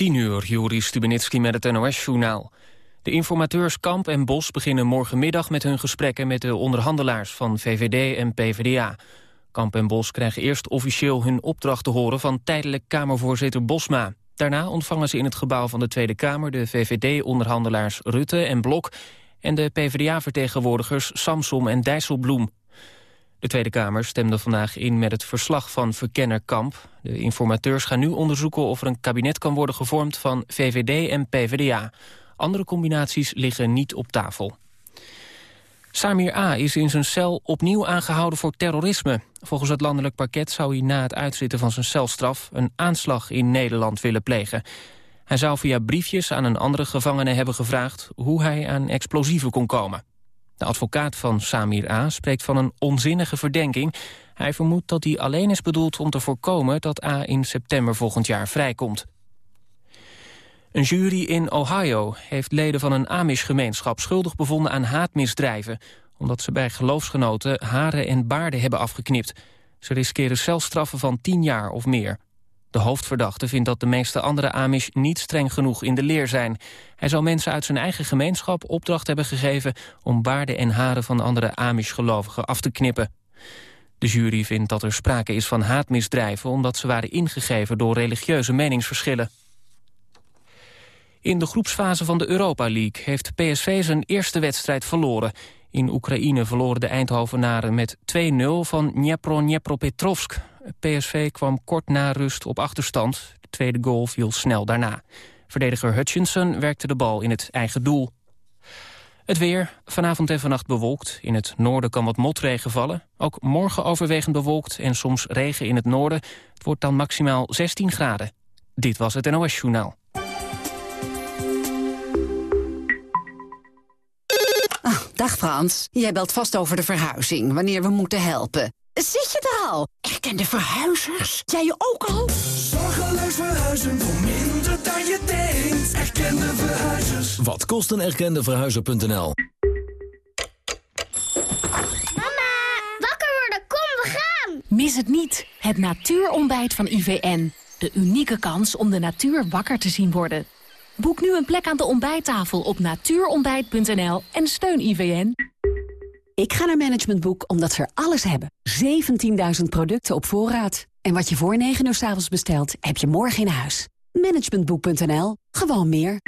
10 uur, Juri Stubenitski met het NOS-journaal. De informateurs Kamp en Bos beginnen morgenmiddag met hun gesprekken... met de onderhandelaars van VVD en PvdA. Kamp en Bos krijgen eerst officieel hun opdracht te horen... van tijdelijk Kamervoorzitter Bosma. Daarna ontvangen ze in het gebouw van de Tweede Kamer... de VVD-onderhandelaars Rutte en Blok... en de PvdA-vertegenwoordigers Samsom en Dijsselbloem. De Tweede Kamer stemde vandaag in met het verslag van verkenner Kamp. De informateurs gaan nu onderzoeken of er een kabinet kan worden gevormd van VVD en PvdA. Andere combinaties liggen niet op tafel. Samir A. is in zijn cel opnieuw aangehouden voor terrorisme. Volgens het landelijk parket zou hij na het uitzitten van zijn celstraf... een aanslag in Nederland willen plegen. Hij zou via briefjes aan een andere gevangene hebben gevraagd... hoe hij aan explosieven kon komen. De advocaat van Samir A. spreekt van een onzinnige verdenking. Hij vermoedt dat die alleen is bedoeld om te voorkomen... dat A. in september volgend jaar vrijkomt. Een jury in Ohio heeft leden van een Amish-gemeenschap... schuldig bevonden aan haatmisdrijven... omdat ze bij geloofsgenoten haren en baarden hebben afgeknipt. Ze riskeren celstraffen van tien jaar of meer. De hoofdverdachte vindt dat de meeste andere Amish niet streng genoeg in de leer zijn. Hij zou mensen uit zijn eigen gemeenschap opdracht hebben gegeven... om baarden en haren van andere Amish-gelovigen af te knippen. De jury vindt dat er sprake is van haatmisdrijven... omdat ze waren ingegeven door religieuze meningsverschillen. In de groepsfase van de Europa League heeft PSV zijn eerste wedstrijd verloren. In Oekraïne verloren de Eindhovenaren met 2-0 van Dnepro-Dnepropetrovsk. PSV kwam kort na rust op achterstand. De tweede goal viel snel daarna. Verdediger Hutchinson werkte de bal in het eigen doel. Het weer, vanavond en vannacht bewolkt. In het noorden kan wat motregen vallen. Ook morgen overwegend bewolkt en soms regen in het noorden. Het wordt dan maximaal 16 graden. Dit was het NOS Journaal. Dag Frans, jij belt vast over de verhuizing, wanneer we moeten helpen. Zit je er al? Erkende verhuizers? Jij je ook al? Zorgeloos verhuizen voor minder dan je denkt. Erkende verhuizers. Wat kost een erkende verhuizer.nl? Mama, wakker worden, kom, we gaan! Mis het niet, het natuurontbijt van IVN. De unieke kans om de natuur wakker te zien worden. Boek nu een plek aan de ontbijttafel op natuurontbijt.nl en steun IVN. Ik ga naar Management Boek omdat ze er alles hebben. 17.000 producten op voorraad. En wat je voor 9 uur s avonds bestelt, heb je morgen in huis. Managementboek.nl. Gewoon meer.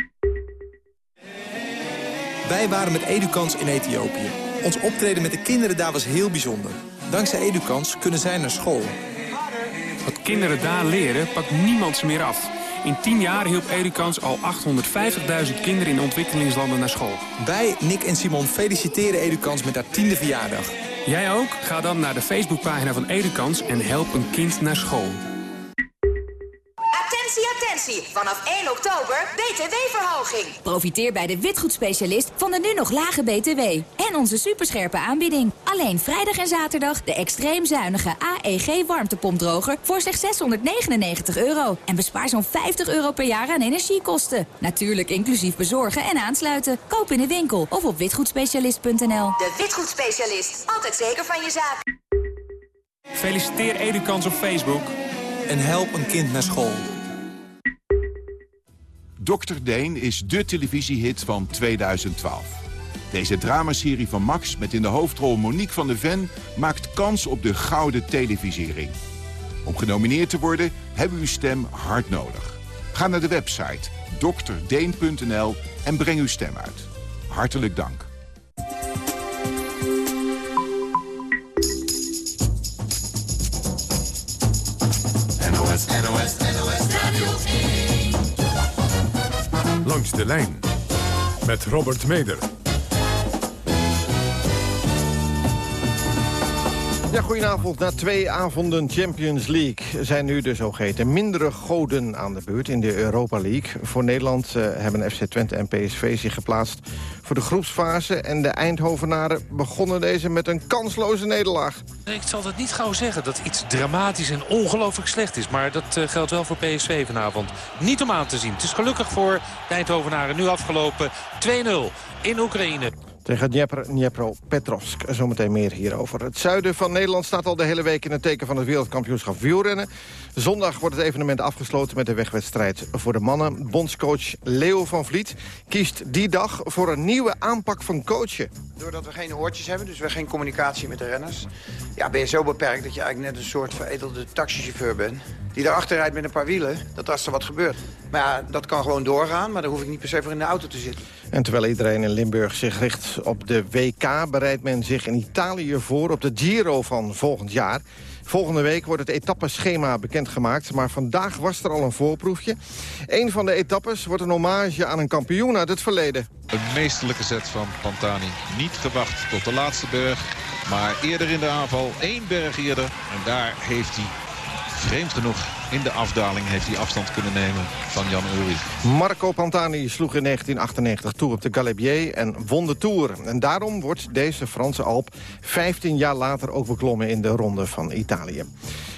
Wij waren met Edukans in Ethiopië. Ons optreden met de kinderen daar was heel bijzonder. Dankzij Edukans kunnen zij naar school. Wat kinderen daar leren, pakt niemand ze meer af. In 10 jaar hielp Edukans al 850.000 kinderen in ontwikkelingslanden naar school. Wij, Nick en Simon, feliciteren Edukans met haar tiende verjaardag. Jij ook? Ga dan naar de Facebookpagina van Edukans en help een kind naar school. Attentie, attentie. Vanaf 1 oktober BTW-verhoging. Profiteer bij de witgoedspecialist van de nu nog lage BTW. En onze superscherpe aanbieding. Alleen vrijdag en zaterdag de extreem zuinige AEG warmtepompdroger voor slechts 699 euro. En bespaar zo'n 50 euro per jaar aan energiekosten. Natuurlijk inclusief bezorgen en aansluiten. Koop in de winkel of op witgoedspecialist.nl. De Witgoedspecialist. Altijd zeker van je zaak. Feliciteer Edukans op Facebook. En help een kind naar school. Dr. Deen is de televisiehit van 2012. Deze dramaserie van Max met in de hoofdrol Monique van de Ven... maakt kans op de gouden televisiering. Om genomineerd te worden hebben we uw stem hard nodig. Ga naar de website drdeen.nl en breng uw stem uit. Hartelijk dank. De lijn met Robert Meder. Ja, goedenavond. Na twee avonden Champions League zijn nu de zogeheten mindere goden aan de beurt in de Europa League. Voor Nederland uh, hebben FC Twente en PSV zich geplaatst voor de groepsfase. En de Eindhovenaren begonnen deze met een kansloze nederlaag. Ik zal het niet gauw zeggen dat iets dramatisch en ongelooflijk slecht is. Maar dat uh, geldt wel voor PSV vanavond. Niet om aan te zien. Het is gelukkig voor de Eindhovenaren nu afgelopen 2-0 in Oekraïne. Tegen Dnepr, Dnepro-Petrovsk. Zometeen meer hierover. Het zuiden van Nederland staat al de hele week in het teken van het wereldkampioenschap wielrennen. Zondag wordt het evenement afgesloten met de wegwedstrijd voor de mannen. Bondscoach Leo van Vliet kiest die dag voor een nieuwe aanpak van coachen. Doordat we geen oortjes hebben, dus we geen communicatie met de renners... Ja, ben je zo beperkt dat je eigenlijk net een soort veredelde taxichauffeur bent... die daarachter rijdt met een paar wielen, dat als er wat gebeurt. Maar ja, dat kan gewoon doorgaan, maar daar hoef ik niet per se voor in de auto te zitten. En terwijl iedereen in Limburg zich richt op de WK... bereidt men zich in Italië voor op de Giro van volgend jaar... Volgende week wordt het etappeschema bekendgemaakt... maar vandaag was er al een voorproefje. Een van de etappes wordt een hommage aan een kampioen uit het verleden. Een meesterlijke zet van Pantani. Niet gewacht tot de laatste berg, maar eerder in de aanval. één berg eerder en daar heeft hij vreemd genoeg in de afdaling heeft hij afstand kunnen nemen van Jan Ulrich. Marco Pantani sloeg in 1998 toe op de Galibier en won de Tour. En daarom wordt deze Franse Alp 15 jaar later ook beklommen in de Ronde van Italië.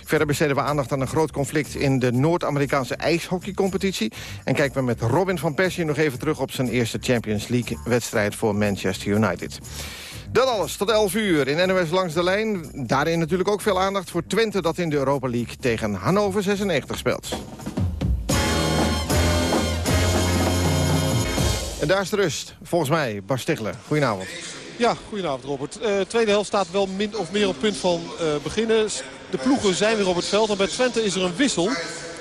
Verder besteden we aandacht aan een groot conflict in de Noord-Amerikaanse ijshockeycompetitie. En kijken we met Robin van Persie nog even terug op zijn eerste Champions League-wedstrijd voor Manchester United. Dat alles tot 11 uur in NOS Langs de Lijn. Daarin natuurlijk ook veel aandacht voor Twente dat in de Europa League tegen Hannover 96 speelt. En daar is de rust, volgens mij. Bas Stigler, goedenavond. Ja, goedenavond Robert. Uh, tweede helft staat wel min of meer op punt van uh, beginnen. De ploegen zijn weer op het veld en bij Twente is er een wissel.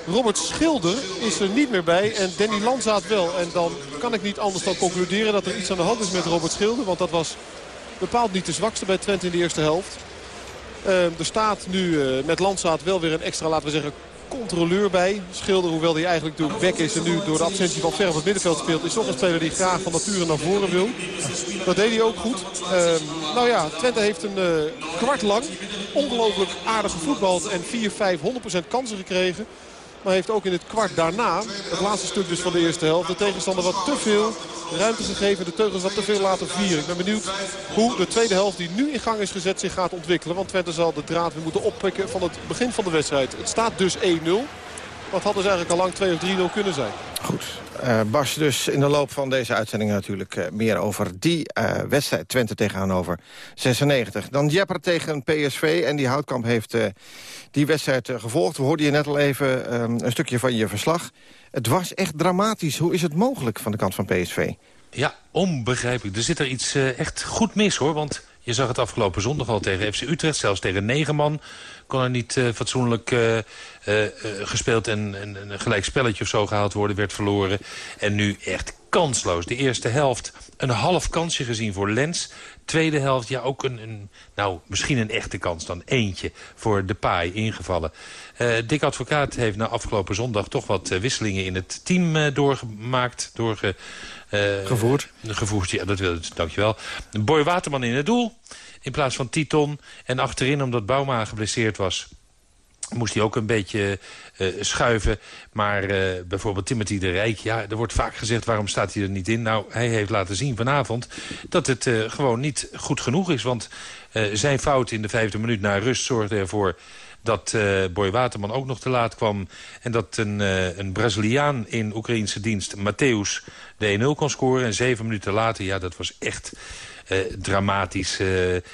Robert Schilder is er niet meer bij en Danny Lanzaat wel. En dan kan ik niet anders dan concluderen dat er iets aan de hand is met Robert Schilder. Want dat was bepaald niet de zwakste bij Twente in de eerste helft. Uh, er staat nu uh, met Landsaat wel weer een extra, laten we zeggen, controleur bij. Schilder, hoewel hij eigenlijk natuurlijk weg is en nu door de absentie van ver op het middenveld speelt... is toch een speler die graag van nature naar voren wil. Dat deed hij ook goed. Uh, nou ja, Twente heeft een uh, kwart lang ongelooflijk aardig gevoetbald en 4-5 100% kansen gekregen. Maar heeft ook in het kwart daarna, het laatste stuk dus van de eerste helft... de tegenstander wat te veel ruimte gegeven. De teugels wat te veel laten vieren. Ik ben benieuwd hoe de tweede helft die nu in gang is gezet zich gaat ontwikkelen. Want Twente zal de draad weer moeten oppikken van het begin van de wedstrijd. Het staat dus 1-0. Wat had dus eigenlijk al lang 2 of 3-0 kunnen zijn. Goed. Uh, Bas, dus in de loop van deze uitzending natuurlijk uh, meer over die uh, wedstrijd. Twente tegen Hannover 96. Dan Jepper tegen PSV. En die Houtkamp heeft die wedstrijd gevolgd. We hoorden je net al even een stukje van je verslag. Het was echt dramatisch. Hoe is het mogelijk van de kant van PSV? Ja, onbegrijpelijk. Er zit er iets echt goed mis hoor. Want je zag het afgelopen zondag al tegen FC Utrecht. Zelfs tegen negen man kon er niet uh, fatsoenlijk uh, uh, gespeeld en, en, een gelijk spelletje of zo gehaald worden. Werd verloren. En nu echt kansloos. De eerste helft een half kansje gezien voor Lens. Tweede helft, ja, ook een, een nou, misschien een echte kans dan. Eentje voor de paai ingevallen. Dick Advocaat heeft na afgelopen zondag toch wat wisselingen in het team doorgemaakt. Doorge, gevoerd. Gevoerd, ja, dat wil ik, dankjewel. Boy Waterman in het doel in plaats van Titon. En achterin, omdat Bouma geblesseerd was moest hij ook een beetje uh, schuiven. Maar uh, bijvoorbeeld Timothy de Rijk, ja, er wordt vaak gezegd... waarom staat hij er niet in? Nou, hij heeft laten zien vanavond dat het uh, gewoon niet goed genoeg is. Want zijn fout in de vijfde minuut na rust zorgde ervoor dat uh, Boy Waterman ook nog te laat kwam. En dat een, uh, een Braziliaan in Oekraïnse dienst, Matthäus, de 1-0 kon scoren. En zeven minuten later, ja, dat was echt uh, dramatisch.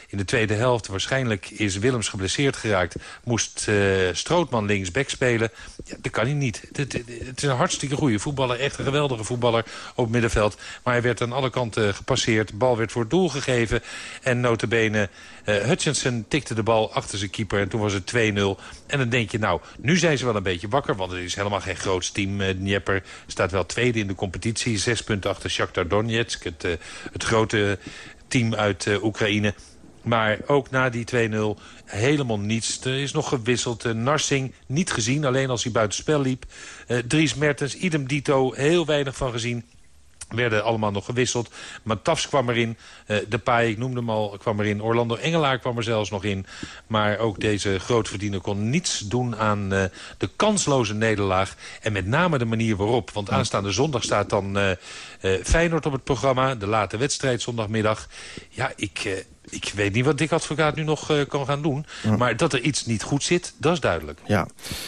In de tweede helft, waarschijnlijk is Willems geblesseerd geraakt... moest uh, Strootman linksback spelen. Ja, dat kan hij niet. Het, is een hartstikke goede voetballer. Echt een geweldige voetballer op het middenveld. Maar hij werd aan alle kanten gepasseerd. De bal werd voor het doel gegeven. En notabene Hutchinson tikte de bal achter zijn keeper. En toen was het 2-0. En dan denk je, nou, nu zijn ze wel een beetje wakker. Want het is helemaal geen groot team. Uh, Dnieper staat wel tweede in de competitie. Zes punten achter Shakhtar Donetsk. Het, uh, het grote team uit Oekraïne. Maar ook na die 2-0 helemaal niets. Er is nog gewisseld. Narsing niet gezien, alleen als hij buitenspel liep. Dries Mertens, idem dito, heel weinig van gezien werden allemaal nog gewisseld. Matafs kwam erin. Uh, de Pai, ik noemde hem al, kwam erin. Orlando Engelaar kwam er zelfs nog in. Maar ook deze grootverdiener kon niets doen aan uh, de kansloze nederlaag. En met name de manier waarop. Want aanstaande zondag staat dan uh, Feyenoord op het programma. De late wedstrijd zondagmiddag. Ja, ik ik weet niet wat Dick Advocaat nu nog uh, kan gaan doen. Maar dat er iets niet goed zit, dat is duidelijk. Ja.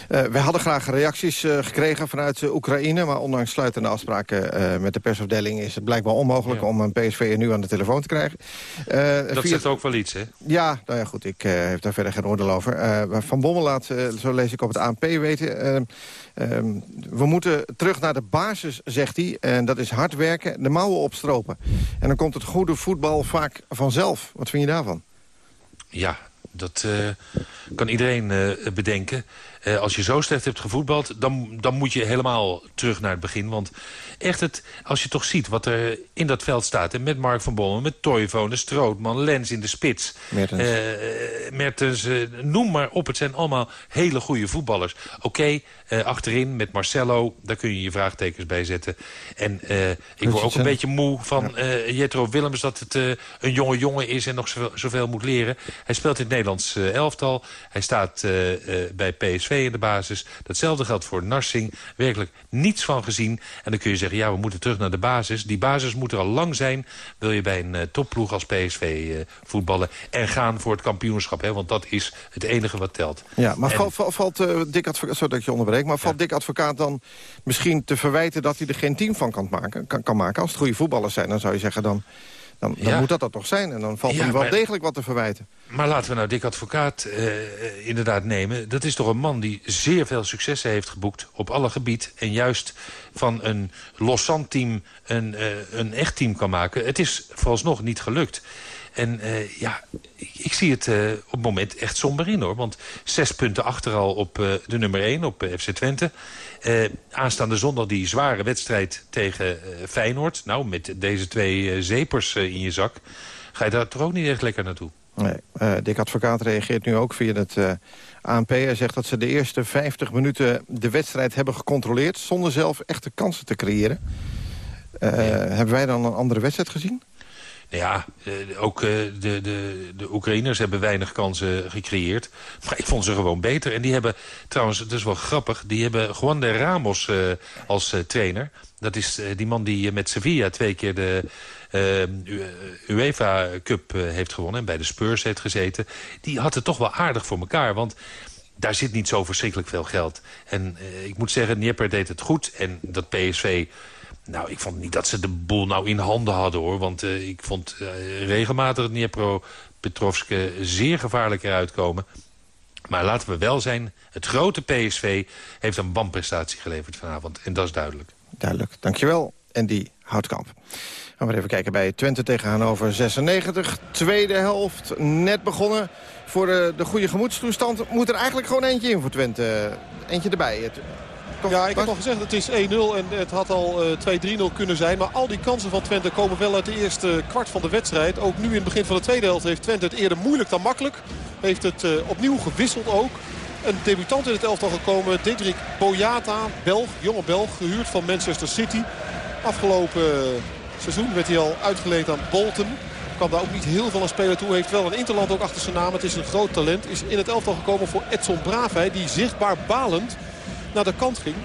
Uh, we hadden graag reacties uh, gekregen vanuit Oekraïne... maar ondanks sluitende afspraken met de persafdeling... is het blijkbaar onmogelijk ja. om een PSV nu aan de telefoon te krijgen. dat via... zegt ook wel iets, hè? Ja, nou ja, goed, ik heb daar verder geen oordeel over. Van Bommel laat, zo lees ik op het ANP weten... Um, we moeten terug naar de basis, zegt hij. En dat is hard werken, de mouwen opstropen. En dan komt het goede voetbal vaak vanzelf. Wat vind je daarvan? Ja, dat uh, kan iedereen uh, bedenken. Uh, als je zo slecht hebt gevoetbald, dan, dan moet je helemaal terug naar het begin. Want echt, het, als je toch ziet wat er in dat veld staat... en met Mark van Bommel, met Toivonen, Strootman, Lens in de spits... Mertens, uh, Mertens uh, noem maar op. Het zijn allemaal hele goede voetballers. Oké, okay, achterin met Marcelo, daar kun je je vraagtekens bij zetten. En ik word ook een beetje moe van. Jetro Willems... dat het een jonge jongen is en nog zoveel, zoveel moet leren. Hij speelt in het Nederlands elftal. Hij staat bij PSV in de basis. Datzelfde geldt voor Narsing. Werkelijk niets van gezien. En dan kun je zeggen, ja, we moeten terug naar de basis. Die basis moet er al lang zijn. Wil je bij een uh, topploeg als PSV uh, eh, voetballen. En gaan voor het kampioenschap. Hè, want dat is het enige wat telt. Ja, maar en... valt, valt uh, Dick Advocaat, sorry dat ik je onderbreek... maar valt ja. Dick Advocaat dan misschien te verwijten... dat hij er geen team van kan maken, kan, kan maken? Als het goede voetballers zijn, dan zou je zeggen... dan dan, dan ja. moet dat dat toch zijn. En dan valt ja, hem wel maar, degelijk wat te verwijten. Maar laten we nou Dick Advocaat uh, inderdaad nemen. Dat is toch een man die zeer veel successen heeft geboekt op alle gebied. En juist van een loszandteam een, uh, een echt team kan maken. Het is vooralsnog niet gelukt. En uh, ja, ik, ik, zie het uh, op het moment echt somber in hoor. Want zes punten achter al op uh, de nummer 1, op FC Twente. aanstaande zondag die zware wedstrijd tegen Feyenoord. Nou, met deze twee zepers in je zak. Ga je daar toch ook niet echt lekker naartoe? Nee, Dick Advocaat reageert nu ook via het ANP. Hij zegt dat ze de eerste 50 minuten de wedstrijd hebben gecontroleerd... zonder zelf echte kansen te creëren. Hebben wij dan een andere wedstrijd gezien? Ja, ook de, de, de Oekraïners hebben weinig kansen gecreëerd. Maar ik vond ze gewoon beter. En die hebben, trouwens, het is wel grappig... die hebben Juan de Ramos uh, als trainer. Dat is die man die met Sevilla twee keer de UEFA Cup heeft gewonnen... en bij de Spurs heeft gezeten. Die had het toch wel aardig voor elkaar, want daar zit niet zo verschrikkelijk veel geld. En ik moet zeggen, Dnieper deed het goed. En dat PSV nou, ik vond niet dat ze de boel nou in handen hadden, hoor. Want uh, ik vond uh, regelmatig Dnipro Petrovske zeer gevaarlijk eruit komen. Maar laten we wel zijn, het grote PSV heeft een bandprestatie geleverd vanavond. En dat is duidelijk. Duidelijk, dankjewel. En die Houtkamp. Gaan we even kijken bij Twente tegen Hannover 96. Tweede helft, net begonnen. Voor de, de goede gemoedstoestand moet er eigenlijk gewoon eentje in voor Twente. Eentje erbij. Ja, ik heb al gezegd het is 1-0 en het had al uh, 2-3-0 kunnen zijn. Maar al die kansen van Twente komen wel uit de eerste kwart van de wedstrijd. Ook nu in het begin van de tweede helft heeft Twente het eerder moeilijk dan makkelijk. Heeft het uh, opnieuw gewisseld ook. Een debutant in het elftal gekomen, Diederik Boyata, Belg, jonge Belg, gehuurd van Manchester City. Afgelopen seizoen werd hij al uitgeleend aan Bolton kan daar ook niet heel veel aan spelen toe. Heeft wel een interland ook achter zijn naam. Het is een groot talent. Is in het elftal gekomen voor Edson Bravij. Die zichtbaar balend naar de kant ging.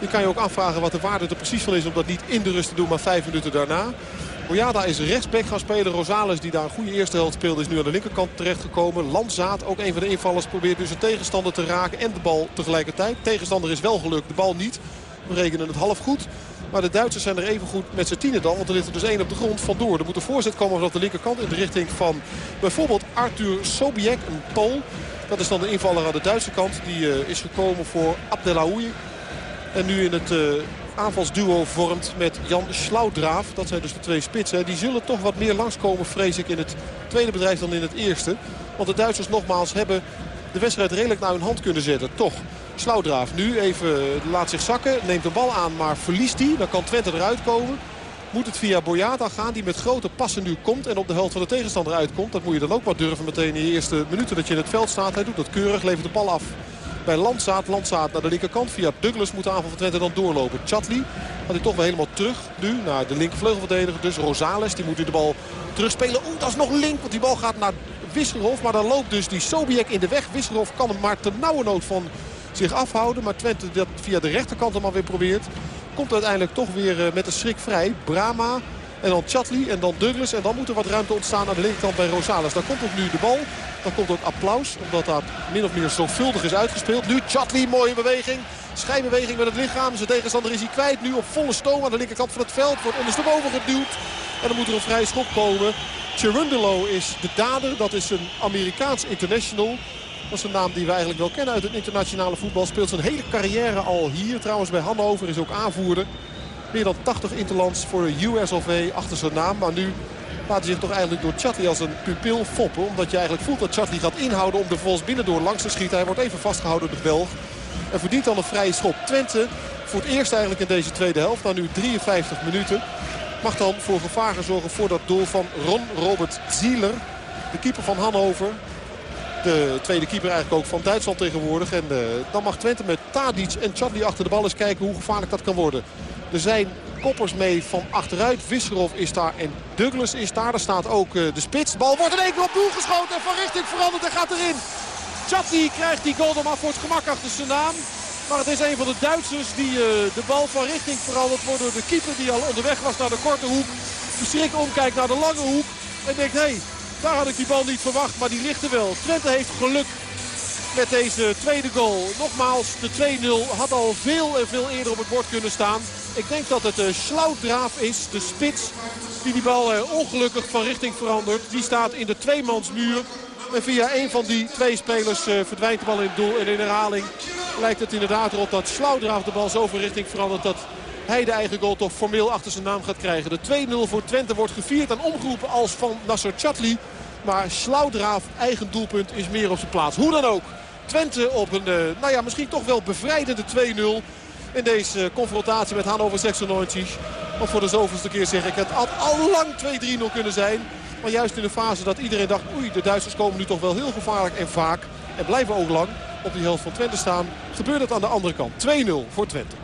Je kan je ook afvragen wat de waarde er precies van is om dat niet in de rust te doen, maar vijf minuten daarna. Boyada is rechtsback gaan spelen. Rosales, die daar een goede eerste helft speelde, is nu aan de linkerkant terechtgekomen. Landzaat, ook een van de invallers, probeert dus een tegenstander te raken en de bal tegelijkertijd. Tegenstander is wel gelukt, de bal niet. We rekenen het half goed. Maar de Duitsers zijn er even goed met z'n tienen dan. Want er ligt er dus één op de grond vandoor. Er moet een voorzet komen vanaf de linkerkant in de richting van bijvoorbeeld Arthur Sobiek, een Pool. Dat is dan de invaller aan de Duitse kant. Die uh, is gekomen voor Abdelaoui. En nu in het uh, aanvalsduo vormt met Jan Slaudraaf. Dat zijn dus de twee spitsen. Die zullen toch wat meer langskomen, vrees ik, in het tweede bedrijf dan in het eerste. Want de Duitsers nogmaals hebben de wedstrijd redelijk naar hun hand kunnen zetten. Toch, Slaudraaf nu even laat zich zakken. Neemt de bal aan, maar verliest die. Dan kan Twente eruit komen moet het via Boyata gaan. Die met grote passen nu komt en op de helft van de tegenstander uitkomt. Dat moet je dan ook maar durven meteen in de eerste minuten dat je in het veld staat. Hij doet dat keurig, levert de bal af bij Landzaat. Landzaat naar de linkerkant. Via Douglas moet de aanval van Twente dan doorlopen. Chatli gaat hij toch weer helemaal terug nu naar de linkervleugelverdediger. Dus Rosales, die moet nu de bal terugspelen. Oeh, dat is nog link, want die bal gaat naar Wisselhof. Maar dan loopt dus die Sobiek in de weg. Wisselhof kan hem maar ten nauwe nood van zich afhouden. Maar Twente dat via de rechterkant hem alweer probeert. Komt uiteindelijk toch weer met een schrik vrij. Brama En dan Chatley en dan Douglas. En dan moet er wat ruimte ontstaan aan de linkerkant bij Rosales. Daar komt ook nu de bal. Dan komt ook applaus. Omdat dat min of meer zorgvuldig is uitgespeeld. Nu Chatley, mooie beweging. Schijnbeweging met het lichaam. Zijn tegenstander is hij kwijt. Nu op volle stoom aan de linkerkant van het veld. Wordt ondersteboven geduwd. En dan moet er een vrije schop komen. Cherundolo is de dader. Dat is een Amerikaans international. Dat is een naam die we eigenlijk wel kennen uit het internationale voetbal. Speelt zijn hele carrière al hier. Trouwens bij Hannover is ook aanvoerder. Meer dan 80 interlands voor de USLV achter zijn naam. Maar nu laat hij zich toch eigenlijk door Chatley als een pupil foppen. Omdat je eigenlijk voelt dat Chatley gaat inhouden om de volgens binnendoor langs te schieten. Hij wordt even vastgehouden door de Belg. En verdient dan een vrije schop. Twente voor het eerst eigenlijk in deze tweede helft. Na nu 53 minuten. Mag dan voor gevaar zorgen voor dat doel van Ron Robert Zieler. De keeper van Hannover. De tweede keeper eigenlijk ook van Duitsland tegenwoordig. En uh, dan mag Twente met Tadic en Chatley achter de bal eens kijken hoe gevaarlijk dat kan worden. Er zijn koppers mee van achteruit. Visserov is daar en Douglas is daar. Daar staat ook uh, de spits. De bal wordt in één keer op doel geschoten en van richting veranderd en gaat erin. Chatley krijgt die goal dan maar voor het gemak achter zijn naam. Maar het is een van de Duitsers die uh, de bal van richting veranderd wordt door de keeper die al onderweg was naar de korte hoek. Verschrikt omkijkt naar de lange hoek en denkt, hé, hey, daar had ik die bal niet verwacht, maar die ligt er wel. Twente heeft geluk met deze tweede goal. Nogmaals, de 2-0 had al veel en veel eerder op het bord kunnen staan. Ik denk dat het Slaudraaf is, de spits, die die bal uh, ongelukkig van richting verandert. Die staat in de tweemansmuur. En via een van die twee spelers uh, verdwijnt de bal in het doel. En in herhaling lijkt het inderdaad erop dat Slaudraaf de bal zo van richting verandert... dat hij de eigen goal toch formeel achter zijn naam gaat krijgen. De 2-0 voor Twente wordt gevierd en omgeroepen als van Nasser Chatli. Maar Slaudraaf, eigen doelpunt, is meer op zijn plaats. Hoe dan ook. Twente op een, uh, nou ja, misschien toch wel bevrijdende 2-0 in deze confrontatie met Hannover 96. Want voor de zoveelste keer zeg ik, het had al lang 2-3-0 kunnen zijn. Maar juist in de fase dat iedereen dacht, oei, de Duitsers komen nu toch wel heel gevaarlijk en vaak. En blijven ook lang op die helft van Twente staan. Gebeurt het aan de andere kant. 2-0 voor Twente.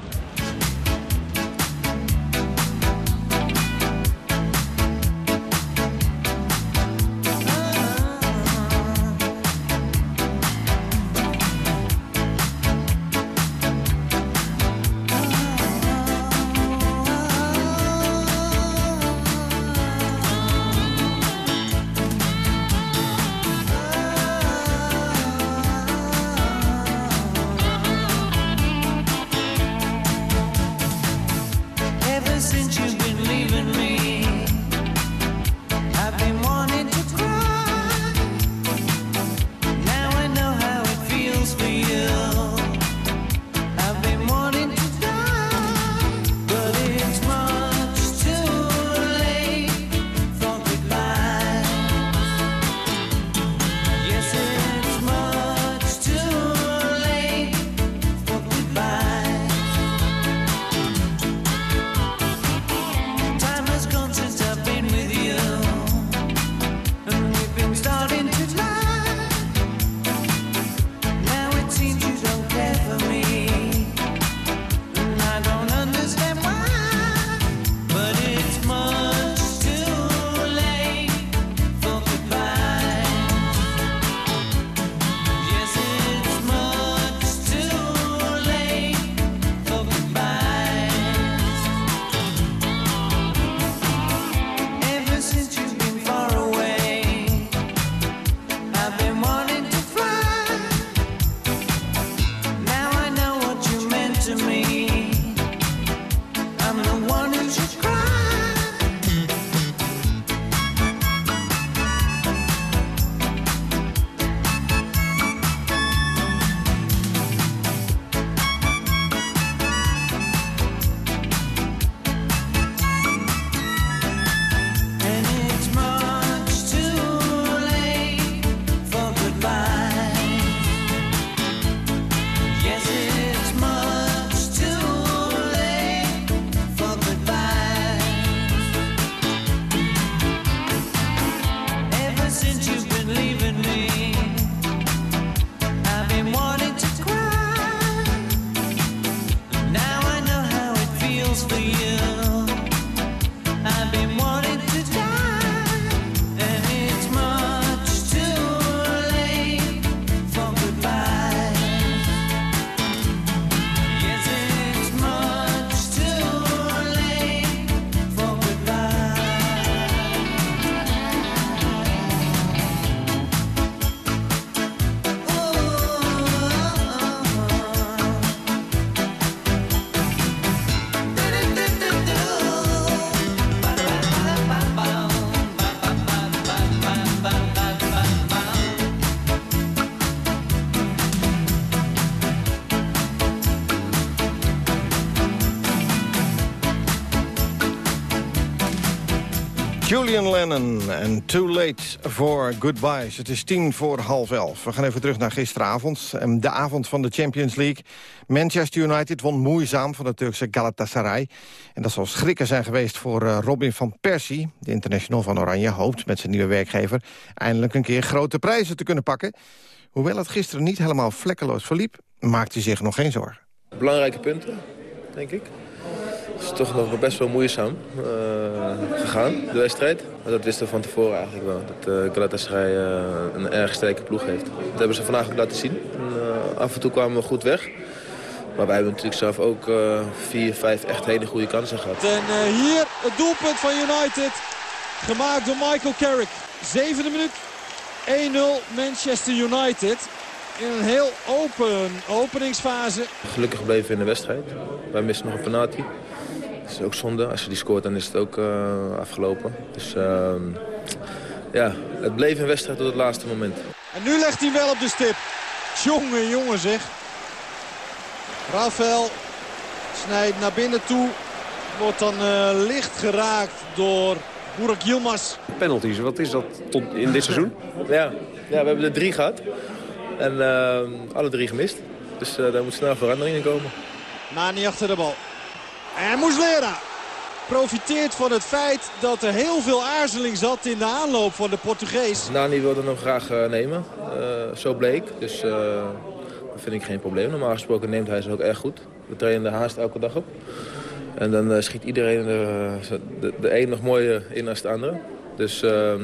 Julian Lennon en Too Late for Goodbyes. Het is tien voor half elf. We gaan even terug naar gisteravond. De avond van de Champions League. Manchester United won moeizaam van de Turkse Galatasaray. En dat zal schrikken zijn geweest voor eh, Robin van Persie. De international van Oranje hoopt met zijn nieuwe werkgever... eindelijk een keer grote prijzen te kunnen pakken. Hoewel het gisteren niet helemaal vlekkeloos verliep... maakt hij zich nog geen zorgen. Belangrijke punten, denk ik. Het is toch nog best wel moeizaam uh, gegaan, de wedstrijd. Maar dat wisten we van tevoren eigenlijk wel. Dat uh, Galatasaray uh, een erg sterke ploeg heeft. Dat hebben ze vandaag ook laten zien. En, af en toe kwamen we goed weg. Maar wij hebben natuurlijk zelf ook vier, vijf echt hele goede kansen gehad. En hier het doelpunt van United. Gemaakt door Michael Carrick. Zevende minuut. 1-0 Manchester United. In een heel open openingsfase. Gelukkig gebleven in de wedstrijd. Wij missen nog een penalty. Dat is ook zonde. Als je die scoort, dan is het ook uh, afgelopen. Dus uh, ja, het bleef een wedstrijd tot het laatste moment. En nu legt hij wel op de stip. Jongen, jongen zeg. Rafael snijdt naar binnen toe. Wordt dan uh, licht geraakt door Burak Yilmaz. Penalties, wat is dat tot in dit seizoen? ja, ja, we hebben er drie gehad. En alle drie gemist. Dus daar moet snel verandering in komen. Nani achter de bal. En Muslera profiteert van het feit dat er heel veel aarzeling zat in de aanloop van de Portugees. Nani wilde hem graag uh, nemen, uh, zo bleek. Dus uh, dat vind ik geen probleem. Normaal gesproken neemt hij ze ook erg goed. We trainen er haast elke dag op. En dan schiet iedereen de, de, de een nog mooier in als de andere. Dus ehm,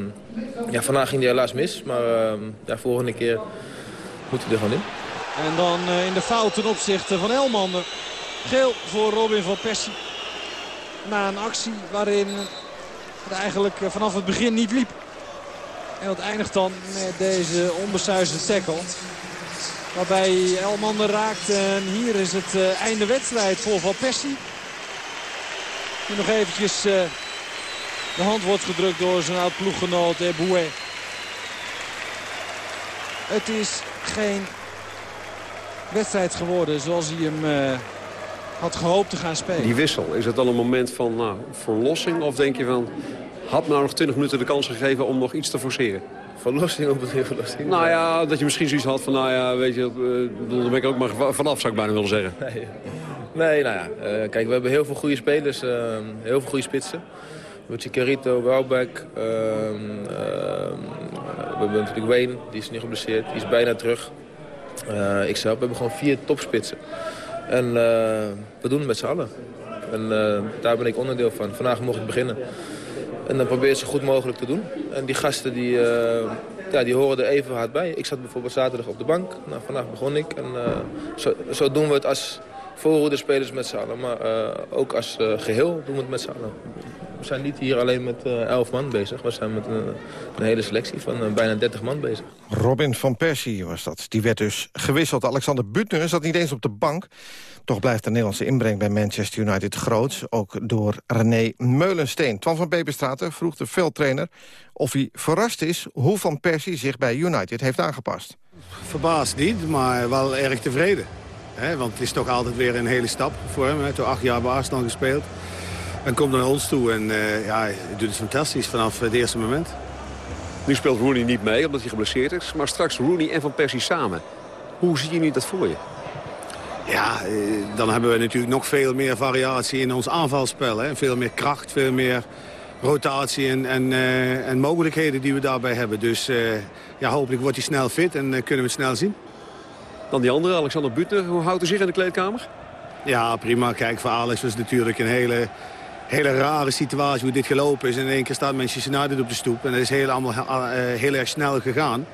ja, vandaag ging hij helaas mis. Maar ehm, ja, volgende keer moet hij er gewoon in. En dan in de fout ten opzichte van Elmander. Geel voor Robin van Persie. Na een actie waarin het eigenlijk vanaf het begin niet liep. En dat eindigt dan met deze onbesuisde tackle. Waarbij Elmander raakt. En hier is het uh, einde wedstrijd voor Van Persie. Die nog eventjes uh, de hand wordt gedrukt door zijn oud-ploeggenoot Eboué. Het is geen wedstrijd geworden zoals hij hem... had gehoopt te gaan spelen. Die wissel, is het dan een moment van nou, verlossing? Of denk je van, had nou nog 20 minuten de kans gegeven om nog iets te forceren? Verlossing op het verlossing? Nou ja, dat je misschien zoiets had van, nou ja, weet je, uh, daar ben ik ook maar vanaf, zou ik bijna willen zeggen. Nee, nee nou ja, uh, kijk, we hebben heel veel goede spelers, uh, heel veel goede spitsen. We hebben Chicarito, Welbeck, we hebben natuurlijk Wayne, die is nu geblesseerd, die is bijna terug. ikzelf, we hebben gewoon vier topspitsen. En uh, we doen het met z'n allen. En uh, daar ben ik onderdeel van. Vandaag mocht ik beginnen. En dan probeer je zo goed mogelijk te doen. En die gasten die, uh, ja, die horen er even hard bij. Ik zat bijvoorbeeld zaterdag op de bank. Nou, vandaag begon ik. En zo, zo, doen we het als voorhoederspelers met z'n allen. Maar ook als geheel doen we het met z'n allen. We zijn niet hier alleen met uh, 11 man bezig. We zijn met een, een hele selectie van uh, bijna 30 man bezig. Robin van Persie was dat. Die werd dus gewisseld. Alexander Butner zat niet eens op de bank. Toch blijft de Nederlandse inbreng bij Manchester United groot. Ook door René Meulensteen. Twan van Beperstraten vroeg de veldtrainer of hij verrast is... hoe Van Persie zich bij United heeft aangepast. Verbaasd niet, maar wel erg tevreden. He, want het is toch altijd weer een hele stap voor hem. Hij heeft acht jaar bij Arsenal gespeeld. En komt naar ons toe en uh, ja, hij doet het fantastisch vanaf het eerste moment. Nu speelt Rooney niet mee omdat hij geblesseerd is. Maar straks Rooney en Van Persie samen. Hoe zie je nu dat voor je? Ja, eh, dan hebben we natuurlijk nog veel meer variatie in ons aanvalspel. Hè. Veel meer kracht, veel meer rotatie en, en, uh, en mogelijkheden die we daarbij hebben. Dus uh, ja, hopelijk wordt hij snel fit en kunnen we het snel zien. Dan die andere, Alexander Butner. Hoe houdt hij zich in de kleedkamer? Ja, prima. Kijk, voor Alex was het natuurlijk een hele hele rare situatie hoe dit gelopen is. En in één keer staat Manchester United op de stoep. En dat is heel, allemaal uh, heel erg snel gegaan.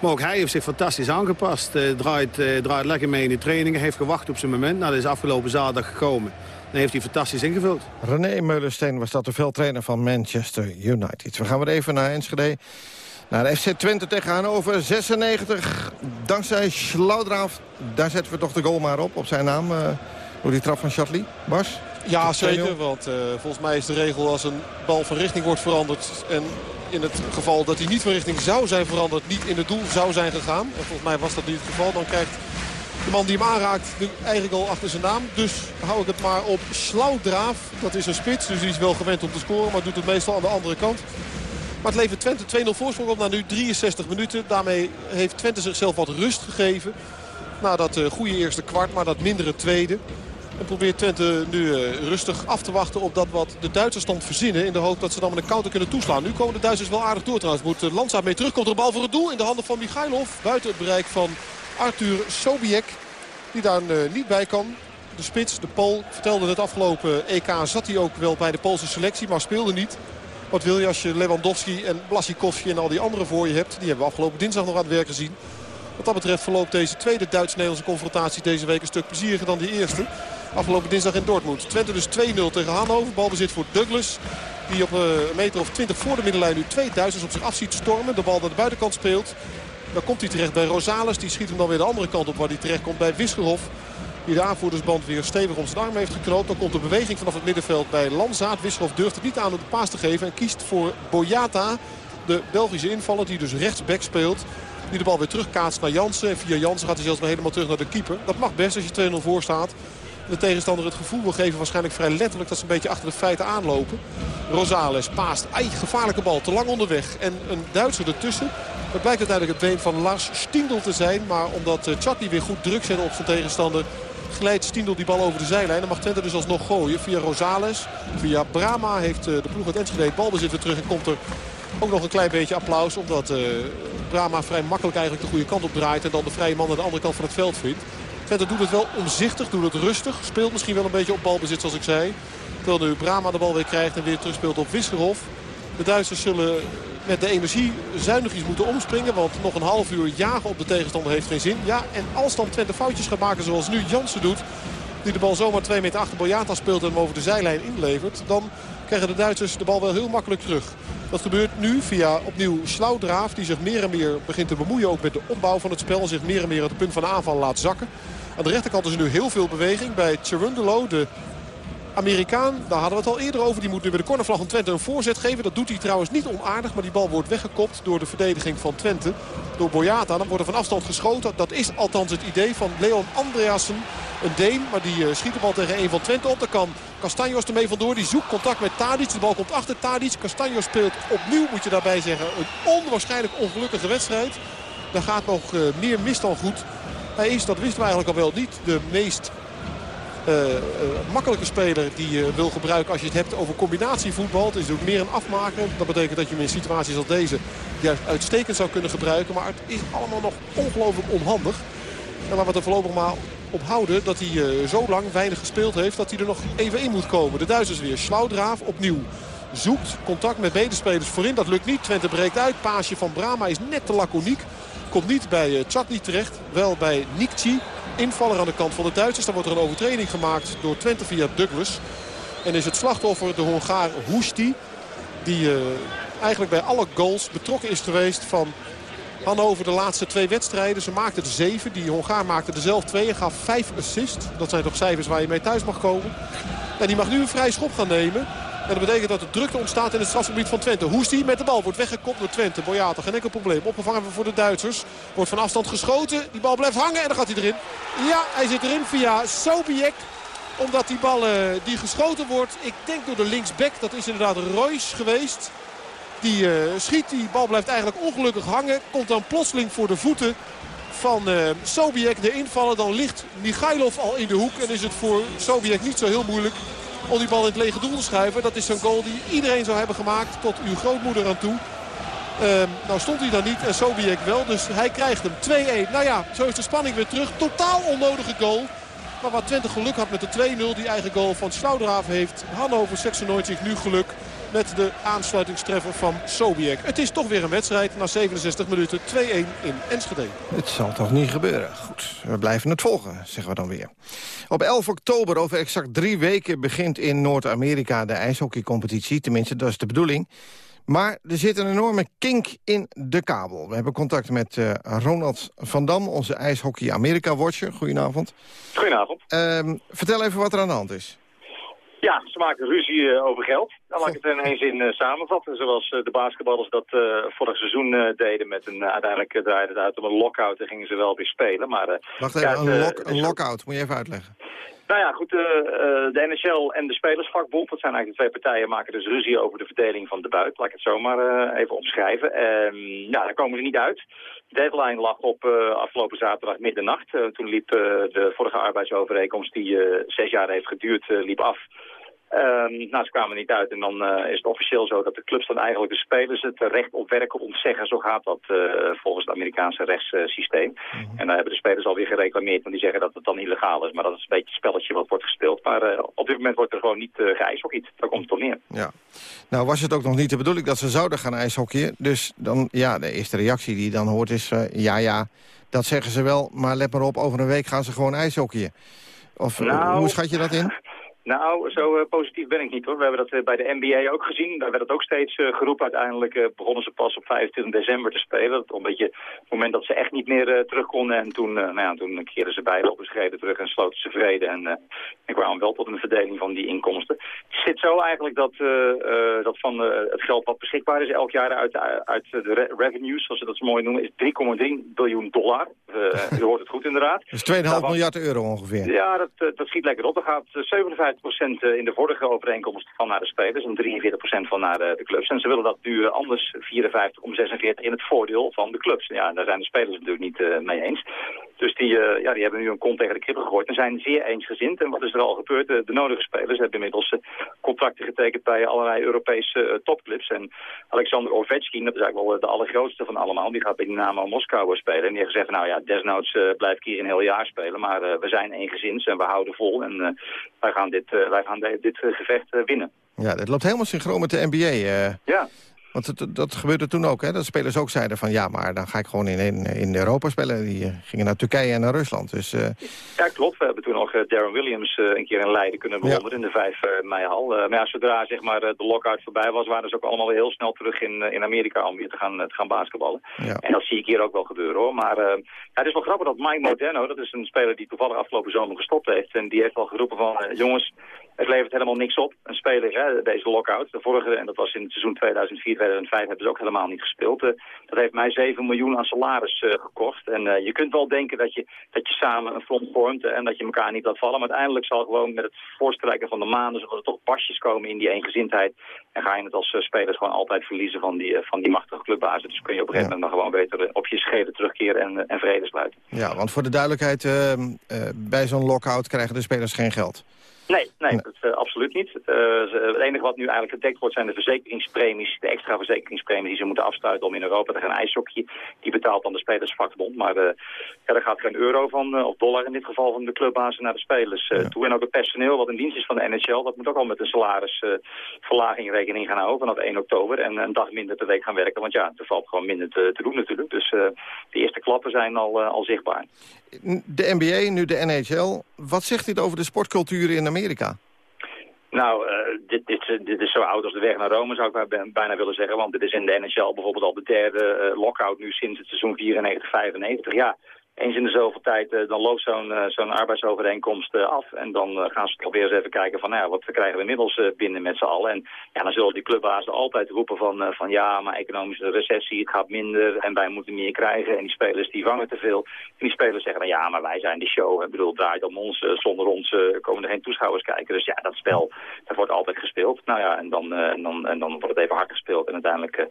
Maar ook hij heeft zich fantastisch aangepast. Uh, draait, draait lekker mee in de trainingen. Heeft gewacht op zijn moment. Nou, dat is afgelopen zaterdag gekomen. Dan heeft hij fantastisch ingevuld. René Meulensteen was dat de veldtrainer van Manchester United. We gaan weer even naar Enschede. Naar de FC Twente tegen Hannover, 96. Dankzij Slaudraaf, daar zetten we toch de goal maar op, op zijn naam. Door die trap van Chatli. Bas? Ja, zeker. Want uh, volgens mij is de regel als een bal van richting wordt veranderd... en in het geval dat hij niet van richting zou zijn veranderd... niet in het doel zou zijn gegaan. En volgens mij was dat niet het geval. Dan krijgt de man die hem aanraakt nu eigenlijk al achter zijn naam. Dus hou ik het maar op Slaudraaf. Dat is een spits, dus die is wel gewend om te scoren. Maar doet het meestal aan de andere kant. Maar het levert Twente 2-0 voorsprong op na nu 63 minuten. Daarmee heeft Twente zichzelf wat rust gegeven. Na dat uh, goede eerste kwart, maar dat mindere tweede. En probeert Twente nu uh, rustig af te wachten op dat wat de Duitsers stond verzinnen. In de hoop dat ze dan met een counter kunnen toeslaan. Nu komen de Duitsers wel aardig door trouwens. Moet uh, Landsaat mee terug. Komt er een bal voor het doel in de handen van Michailov. Buiten het bereik van Arthur Sobiek. Die daar uh, niet bij kan. De spits, de Pool, vertelde het afgelopen EK zat hij ook wel bij de Poolse selectie. Maar speelde niet. Wat wil je als je Lewandowski en Blasikowski en al die anderen voor je hebt. Die hebben we afgelopen dinsdag nog aan het werk gezien. Wat dat betreft verloopt deze tweede Duits-Nederlandse confrontatie deze week een stuk plezieriger dan die eerste. Afgelopen dinsdag in Dortmund. Twente dus 2-0 tegen Hannover. Balbezit voor Douglas. Die op een meter of 20 voor de middenlijn nu twee Duitsers op zich af ziet stormen. De bal naar de buitenkant speelt. Dan komt hij terecht bij Rosales. Die schiet hem dan weer de andere kant op waar hij terecht komt bij Wisgerhof. Die de aanvoerdersband weer stevig om zijn arm heeft geknoopt. Dan komt de beweging vanaf het middenveld bij Lanzaat. Wisgerhof durft het niet aan om de paas te geven. En kiest voor Boyata, de Belgische invaller die dus rechtsback speelt. Die de bal weer terugkaatst naar Jansen. En via Jansen gaat hij zelfs nog helemaal terug naar de keeper. Dat mag best als je 2-0 voor staat. De tegenstander het gevoel wil geven waarschijnlijk vrij letterlijk dat ze een beetje achter de feiten aanlopen. Rosales paast. Ei, gevaarlijke bal. Te lang onderweg. En een Duitser ertussen. Het blijkt uiteindelijk het been van Lars Stindl te zijn. Maar omdat Chatli weer goed druk zet op zijn tegenstander glijdt Stindl die bal over de zijlijn. Dan mag Twente dus alsnog gooien via Rosales. Via Brama heeft de ploeg uit Enschede balbezit weer terug. En komt er ook nog een klein beetje applaus. Omdat uh, Brama vrij makkelijk eigenlijk de goede kant op draait. En dan de vrije man aan de andere kant van het veld vindt. Twente doet het wel omzichtig, doet het rustig. Speelt misschien wel een beetje op balbezit zoals ik zei. Terwijl nu Brama de bal weer krijgt en weer terugspeelt op Wisgerhof. De Duitsers zullen met de energie zuinigjes moeten omspringen. Want nog een half uur jagen op de tegenstander heeft geen zin. Ja, en als dan Twente foutjes gaat maken zoals nu Jansen doet... die de bal zomaar twee meter achter Boyata speelt en hem over de zijlijn inlevert... dan krijgen de Duitsers de bal wel heel makkelijk terug. Dat gebeurt nu via opnieuw Slaudraaf. Die zich meer en meer begint te bemoeien ook met de opbouw van het spel. En zich meer en meer het punt van de aanval laat zakken. Aan de rechterkant is er nu heel veel beweging bij Cherundolo, de Amerikaan. Daar hadden we het al eerder over. Die moet nu bij de cornervlag van Twente een voorzet geven. Dat doet hij trouwens niet onaardig. Maar die bal wordt weggekopt door de verdediging van Twente. Door Boyata. Dan wordt er van afstand geschoten. Dat is althans het idee van Leon Andreasen. Een Deen. Maar die uh, schiet de bal tegen een van Twente op. Dan kan Castanjos ermee vandoor. Die zoekt contact met Tadic. De bal komt achter Tadic. Castanjos speelt opnieuw, moet je daarbij zeggen, een onwaarschijnlijk ongelukkige wedstrijd. Daar gaat nog uh, meer mis dan goed. Hij is, dat wisten we eigenlijk al wel, niet de meest uh, uh, makkelijke speler die je wil gebruiken als je het hebt over combinatievoetbal. Het is ook meer een afmaker. Dat betekent dat je hem in situaties als deze juist uitstekend zou kunnen gebruiken. Maar het is allemaal nog ongelooflijk onhandig. En laten we er voorlopig maar op houden dat hij uh, zo lang weinig gespeeld heeft dat hij er nog even in moet komen. De Duitsers weer. Slaudraaf opnieuw zoekt contact met medespelers voorin. Dat lukt niet. Twente breekt uit. Paasje van Brama is net te laconiek. Komt niet bij uh, Chatli terecht. Wel bij Nikci. Invaller aan de kant van de Duitsers. Dan wordt er een overtreding gemaakt door Twente via Douglas. En is het slachtoffer de Hongaar Hoesti. Die uh, eigenlijk bij alle goals betrokken is geweest van Hannover de laatste twee wedstrijden. Ze maakte er zeven. Die Hongaar maakte er zelf twee en gaf vijf assists. Dat zijn toch cijfers waar je mee thuis mag komen. En die mag nu een vrij schop gaan nemen. En dat betekent dat er drukte ontstaat in het strafgebied van Twente. Hoesti met de bal wordt weggekopt door Twente. Boyata, geen enkel probleem. Opgevangen voor de Duitsers. Wordt van afstand geschoten. Die bal blijft hangen en dan gaat hij erin. Ja, hij zit erin via Sobiek. Omdat die bal uh, die geschoten wordt, ik denk door de linksback. Dat is inderdaad Royce geweest. Die uh, schiet, die bal blijft eigenlijk ongelukkig hangen. Komt dan plotseling voor de voeten van uh, Sobiek de invallen. Dan ligt Michailov al in de hoek. En is het voor Sobiek niet zo heel moeilijk om die bal in het lege doel te schuiven. Dat is zo'n goal die iedereen zou hebben gemaakt tot uw grootmoeder aan toe. Uh, nou stond hij daar niet en Sobiek wel. Dus hij krijgt hem 2-1. Nou ja, zo is de spanning weer terug. Totaal onnodige goal. Maar waar Twente geluk had met de 2-0, die eigen goal van Slaudraaf heeft Hannover 96 nu geluk met de aansluitingstreffer van Sobiek. Het is toch weer een wedstrijd na 67 minuten 2-1 in Enschede. Het zal toch niet gebeuren. Goed, we blijven het volgen, zeggen we dan weer. Op 11 oktober, over exact drie weken, begint in Noord-Amerika de ijshockeycompetitie. Tenminste, dat is de bedoeling. Maar er zit een enorme kink in de kabel. We hebben contact met uh, Ronald van Dam, onze ijshockey Amerika-watcher. Goedenavond. Goedenavond. Uh, vertel even wat er aan de hand is. Ja, ze maken ruzie uh, over geld. Dan laat ik het in één zin uh, samenvatten. Zoals uh, de basketballers dat uh, vorig seizoen deden. Met een, uiteindelijk draaide het uit om een lockout en gingen ze wel weer spelen. Maar, Wacht even, een, lock, een lockout. Moet je even uitleggen. Nou ja, goed, de NHL en de Spelersvakbond, dat zijn eigenlijk de twee partijen, maken dus ruzie over de verdeling van de buit. Laat ik het zomaar even omschrijven. En ja, daar komen ze niet uit. De deadline lag op afgelopen zaterdag middernacht. Toen liep de vorige arbeidsovereenkomst die zes jaar heeft geduurd, liep af. Um, nou, ze kwamen niet uit en dan uh, is het officieel zo dat de clubs dan eigenlijk de spelers het recht op werken ontzeggen. Zo gaat dat uh, volgens het Amerikaanse rechtssysteem. -hmm. En daar hebben de spelers alweer gereclameerd, want die zeggen dat het dan illegaal is. Maar dat is een beetje het spelletje wat wordt gespeeld. Maar uh, op dit moment wordt er gewoon niet uh, geijshockeyd. Daar komt het op neer. Ja. Nou was het ook nog niet de bedoeling dat ze zouden gaan ijshockeyen. Dus dan, ja, de eerste reactie die je dan hoort is, ja ja, dat zeggen ze wel. Maar let maar op, over een week gaan ze gewoon ijshockeyen. Of nou... hoe schat je dat in? Nou, zo uh, positief ben ik niet hoor. We hebben dat uh, bij de NBA ook gezien. Daar werd het ook steeds uh, geroepen. Uiteindelijk begonnen ze pas op 25 december te spelen. Dat een beetje het moment dat ze echt niet meer terug konden. En toen, nou ja, toen keerden ze beide op een schreden terug en sloten ze vrede. En, en kwamen wel tot een verdeling van die inkomsten. Het zit zo eigenlijk dat, dat van het geld wat beschikbaar is elk jaar uit, uit de re revenues, zoals ze dat zo mooi noemen, is 3,3 biljoen dollar. u hoort het goed inderdaad. Dat is 2,5 miljard euro ongeveer. Ja, dat, dat schiet lekker op. Er gaat 57 in de vorige overeenkomst van naar de spelers en 43% van naar de, de, clubs. En ze willen dat nu anders 54 om 46 in het voordeel van de clubs. Ja, daar zijn de spelers natuurlijk niet uh, mee eens. Dus die, uh, ja, die hebben nu een kont tegen de kribben gegooid en zijn zeer eensgezind. En wat is er al gebeurd? De, de nodige spelers hebben inmiddels uh, contracten getekend bij allerlei Europese topclubs. En Alexander Ovechkin, dat is eigenlijk wel de allergrootste van allemaal, die gaat bij Dynamo Moskou spelen. En die heeft gezegd, nou ja, desnoods blijf ik hier een heel jaar spelen, maar we zijn eensgezind en we houden vol. En wij gaan dit wij gaan dit gevecht winnen. Ja, dat loopt helemaal synchroon met de NBA. Ja. Want het, dat gebeurde toen ook, hè? Dat spelers ook zeiden van... ja, maar dan ga ik gewoon in, in, Europa spelen. Die gingen naar Turkije en naar Rusland. Dus, uh... Ja, klopt. We hebben toen nog Darren Williams een keer in Leiden kunnen bewonderen... in de 5 uh, meihal. maar ja, zodra zeg maar, de lockout voorbij was... waren ze ook allemaal weer heel snel terug in, in Amerika... om weer te gaan, te gaan basketballen. Ja. En dat zie ik hier ook wel gebeuren, hoor. Maar het is wel grappig dat Mike Moderno... dat is een speler die toevallig afgelopen zomer gestopt heeft... en die heeft al geroepen van... jongens, het levert helemaal niks op. Een speler, hè, deze lockout, de vorige, en dat was in het seizoen 2004-2005, hebben ze ook helemaal niet gespeeld. Uh, dat heeft mij 7 miljoen aan salaris uh, gekost. En uh, je kunt wel denken dat je, dat je samen een front vormt en dat je elkaar niet laat vallen. Maar uiteindelijk zal gewoon met het voorstrijken van de maanden zullen er toch pasjes komen in die eengezindheid. En ga je het als spelers gewoon altijd verliezen van die, van die machtige clubbazen. Dus kun je op een gegeven moment dan gewoon beter op je schede terugkeren en, en vrede sluiten. Ja, want voor de duidelijkheid, bij zo'n lockout krijgen de spelers geen geld. Nee, nee, dat uh, absoluut niet. Uh, het enige wat nu eigenlijk gedekt wordt zijn de verzekeringspremies, de extra verzekeringspremies die ze moeten afsluiten om in Europa te gaan ijshockeyen. Die betaalt dan de spelersvakbond. Maar uh, ja, er gaat geen euro van, of dollar in dit geval, van de clubbazen naar de spelers ja. toe. En ook het personeel wat in dienst is van de NHL, dat moet ook al met een salarisverlaging rekening gaan houden vanaf 1 oktober. En een dag minder per week gaan werken, want ja, er valt gewoon minder te, te doen natuurlijk. Dus de eerste klappen zijn al, al zichtbaar. De NBA, nu de NHL. Wat zegt dit over de sportcultuur in Amerika? Nou, dit, dit, dit, is zo oud als de weg naar Rome, zou ik bijna willen zeggen. Want dit is in de NHL bijvoorbeeld al de derde uh, lockout nu sinds het seizoen 94-95. Ja, eens in de zoveel tijd, uh, dan loopt zo'n uh, zo'n arbeidsovereenkomst uh, af. En dan gaan ze weer eens even kijken van, nou ja, wat krijgen we inmiddels binnen met z'n allen. En ja, dan zullen die clubbazen altijd roepen van, van ja, maar economische recessie, het gaat minder en wij moeten meer krijgen. En die spelers die vangen te veel. En die spelers zeggen dan, ja, maar wij zijn de show. Ik bedoel, draait om ons. zonder ons komen er geen toeschouwers kijken. Dus ja, dat spel, dat wordt altijd gespeeld. Nou ja, en dan, en dan, en dan wordt het even hard gespeeld. En uiteindelijk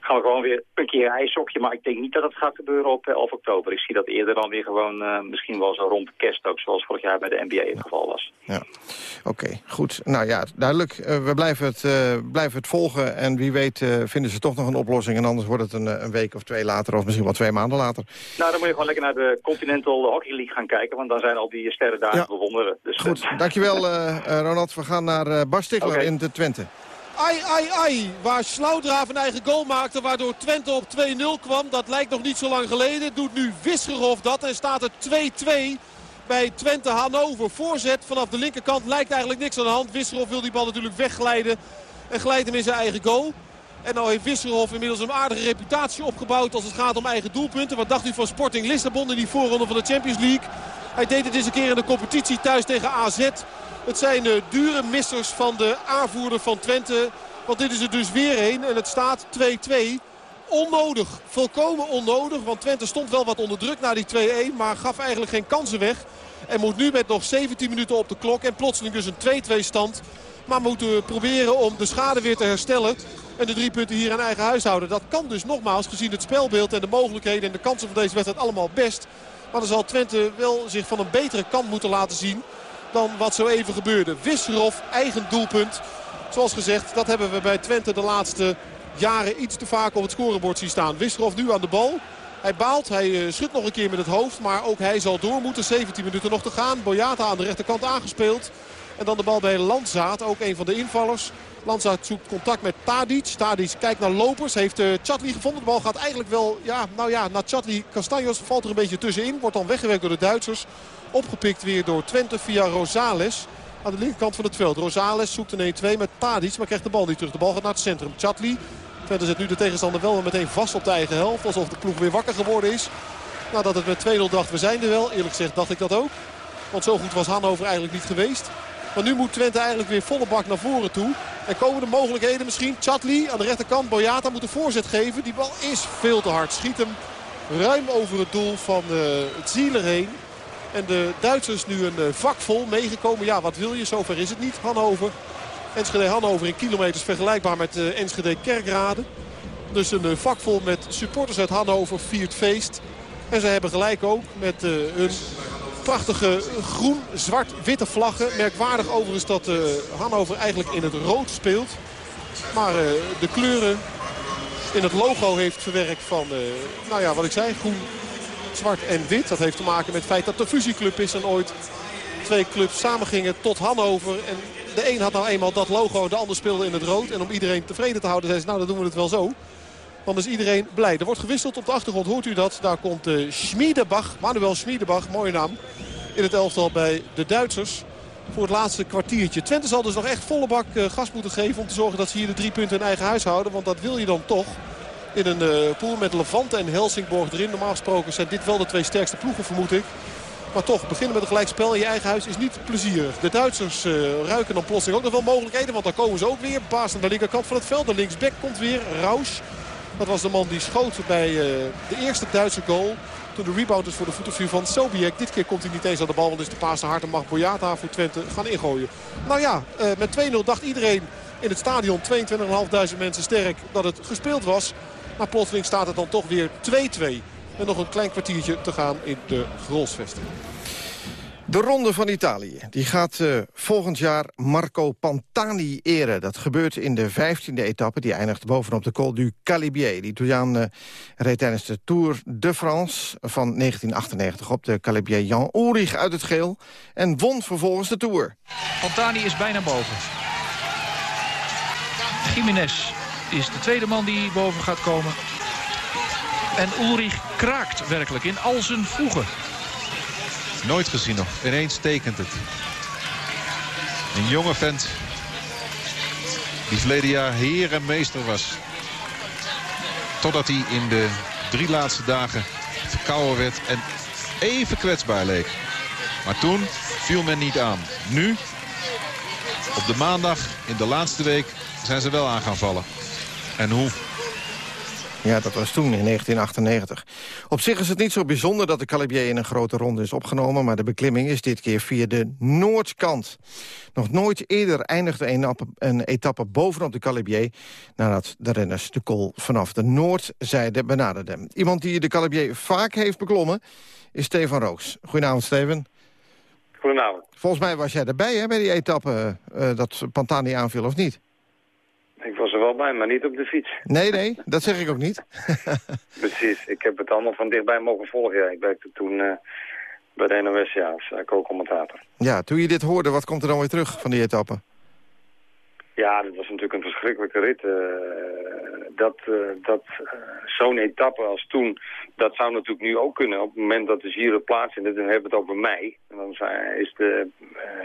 gaan we gewoon weer een keer ijsokje. Maar ik denk niet dat het gaat gebeuren op 11 oktober. Ik zie dat dan weer gewoon uh, misschien wel zo rond kerst ook, zoals vorig jaar bij de NBA het geval was. Ja, oké, okay, goed. Nou ja, duidelijk. Uh, we blijven het, uh, blijven het volgen en wie weet vinden ze toch nog een oplossing en anders wordt het een, een, week of twee later of misschien wel twee maanden later. Nou, dan moet je gewoon lekker naar de Continental Hockey League gaan kijken, want dan zijn al die sterren daar ja. bewonderen. Dus, goed, dankjewel Ronald. We gaan naar okay. in de Twente. Ai, ai, ai. Waar Slaudraaf een eigen goal maakte. Waardoor Twente op 2-0 kwam. Dat lijkt nog niet zo lang geleden. Doet nu Wisgerhof dat. En staat het 2-2 bij Twente Hannover. Voorzet vanaf de linkerkant. Lijkt eigenlijk niks aan de hand. Wisgerhof wil die bal natuurlijk wegglijden. En glijdt hem in zijn eigen goal. En nou heeft Wisserhof inmiddels een aardige reputatie opgebouwd als het gaat om eigen doelpunten. Wat dacht u van Sporting Lissabon in die voorronde van de Champions League? Hij deed het eens een keer in de competitie thuis tegen AZ. Het zijn uh, dure missers van de aanvoerder van Twente. Want dit is er dus weer een. En het staat 2-2. Onnodig. Volkomen onnodig. Want Twente stond wel wat onder druk na die 2-1. Maar gaf eigenlijk geen kansen weg. En moet nu met nog 17 minuten op de klok. En plotseling dus een 2-2 stand. Maar moeten proberen om de schade weer te herstellen. En de drie punten hier in eigen huis houden. Dat kan dus nogmaals gezien het spelbeeld en de mogelijkheden en de kansen van deze wedstrijd allemaal best. Maar dan zal Twente wel zich van een betere kant moeten laten zien dan wat zo even gebeurde. Wisserov, eigen doelpunt. Zoals gezegd, dat hebben we bij Twente de laatste jaren iets te vaak op het scorebord zien staan. Wisserov nu aan de bal. Hij baalt, hij eh, schudt nog een keer met het hoofd. Maar ook hij zal door moeten. 17 minuten nog te gaan. Boyata aan de rechterkant aangespeeld. En dan de bal bij Landzaat, ook een van de invallers. Landzaat zoekt contact met Tadic. Tadic kijkt naar lopers. Heeft uh, Chatli gevonden. De bal gaat eigenlijk wel, ja, nou ja, naar Chatli. Castanjos valt er een beetje tussenin. Wordt dan weggewerkt door de Duitsers. Opgepikt weer door Twente via Rosales. Aan de linkerkant van het veld. Rosales zoekt een 1-2 met Tadic. Maar krijgt de bal niet terug. De bal gaat naar het centrum. Chatli. Twente zet nu de tegenstander wel meteen vast op de eigen helft. Alsof de ploeg weer wakker geworden is. Nadat het met 2-0 dacht, we zijn er wel. Eerlijk gezegd dacht ik dat ook. Want zo goed was Hannover eigenlijk niet geweest. Maar nu moet Twente eigenlijk weer volle bak naar voren toe. En komen de mogelijkheden misschien. Chatli aan de rechterkant. Boyata moet een voorzet geven. Die bal is veel te hard. Schiet hem ruim over het doel van uh, het Zieler heen. En de Duitsers nu een uh, vak vol meegekomen. Ja, wat wil je? Zover is het niet. Hannover. Enschede-Hannover in kilometers vergelijkbaar met uh, Enschede-Kerkrade. Dus een vak vol met supporters uit Hannover viert feest. En ze hebben gelijk ook met hun prachtige groen-zwart-witte vlaggen. Merkwaardig overigens dat uh, Hannover eigenlijk in het rood speelt. Maar uh, de kleuren in het logo heeft verwerkt van, uh, nou ja, wat ik zei, groen, zwart en wit. Dat heeft te maken met het feit dat de fusieclub is en ooit twee clubs samengingen tot Hannover. En de een had nou eenmaal dat logo, de ander speelde in het rood. En om iedereen tevreden te houden zei ze, nou dan doen we het wel zo. Dan is iedereen blij. Er wordt gewisseld op de achtergrond. Hoort u dat? Daar komt uh, Schmiedebach. Manuel Schmiedebach. Mooie naam. In het elftal bij de Duitsers. Voor het laatste kwartiertje. Twente zal dus nog echt volle bak uh, gas moeten geven. Om te zorgen dat ze hier de drie punten in eigen huis houden. Want dat wil je dan toch. In een uh, pool met Levante en Helsingborg erin. Normaal gesproken zijn dit wel de twee sterkste ploegen vermoed ik. Maar toch, beginnen met een gelijkspel in je eigen huis is niet plezierig. De Duitsers ruiken dan plotseling ook nog wel mogelijkheden. Want dan komen ze ook weer. Baas aan de linkerkant van het veld. De linksback komt weer. Rausch. Dat was de man die schoot bij uh, de eerste Duitse goal. Toen de rebound is voor de voeten van Sobiek. Dit keer komt hij niet eens aan de bal. Want is de paas te en mag Boyata voor Twente gaan ingooien. Nou ja, uh, met 2-0 dacht iedereen in het stadion 22.500 mensen sterk dat het gespeeld was. Maar plotseling staat het dan toch weer 2-2. En nog een klein kwartiertje te gaan in de Grolsvesting. De Ronde van Italië die gaat uh, volgend jaar Marco Pantani eren. Dat gebeurt in de 15e etappe. Die eindigt bovenop de Col du Calibier. Die Italiaan uh, reed tijdens de Tour de France van 1998 op de Calibier Jan Ulrich uit het geel. En won vervolgens de Tour. Pantani is bijna boven. Jiménez is de tweede man die boven gaat komen. En Ulrich kraakt werkelijk in al zijn voegen. Nooit gezien nog. Ineens tekent het. Een jonge vent. Die verleden jaar heer en meester was. Totdat hij in de drie laatste dagen verkouden werd en even kwetsbaar leek. Maar toen viel men niet aan. Nu, op de maandag, in de laatste week, zijn ze wel aan gaan vallen. En hoe? Ja, dat was toen, in 1998. Op zich is het niet zo bijzonder dat de Calibier in een grote ronde is opgenomen... maar de beklimming is dit keer via de noordkant. Nog nooit eerder eindigde een, een etappe bovenop de Calibier... nadat de renners de kool vanaf de noordzijde benaderden. Iemand die de Calibier vaak heeft beklommen is Steven Roos. Goedenavond, Steven. Goedenavond. Volgens mij was jij erbij hè, bij die etappe uh, dat Pantani aanviel, of niet? Ik was er wel bij, maar niet op de fiets. Nee, nee, dat zeg ik ook niet. Precies, ik heb het allemaal van dichtbij mogen volgen. Ja. Ik werkte toen uh, bij de NOS ja, als uh, co-commentator. Ja, toen je dit hoorde, wat komt er dan weer terug van die etappe? Ja, dat was natuurlijk een verschrikkelijke rit. Uh, dat dat zo'n etappe als toen, dat zou natuurlijk nu ook kunnen. Op het moment dat de Giro plaatsvindt, dan hebben we het over mei. En dan is de,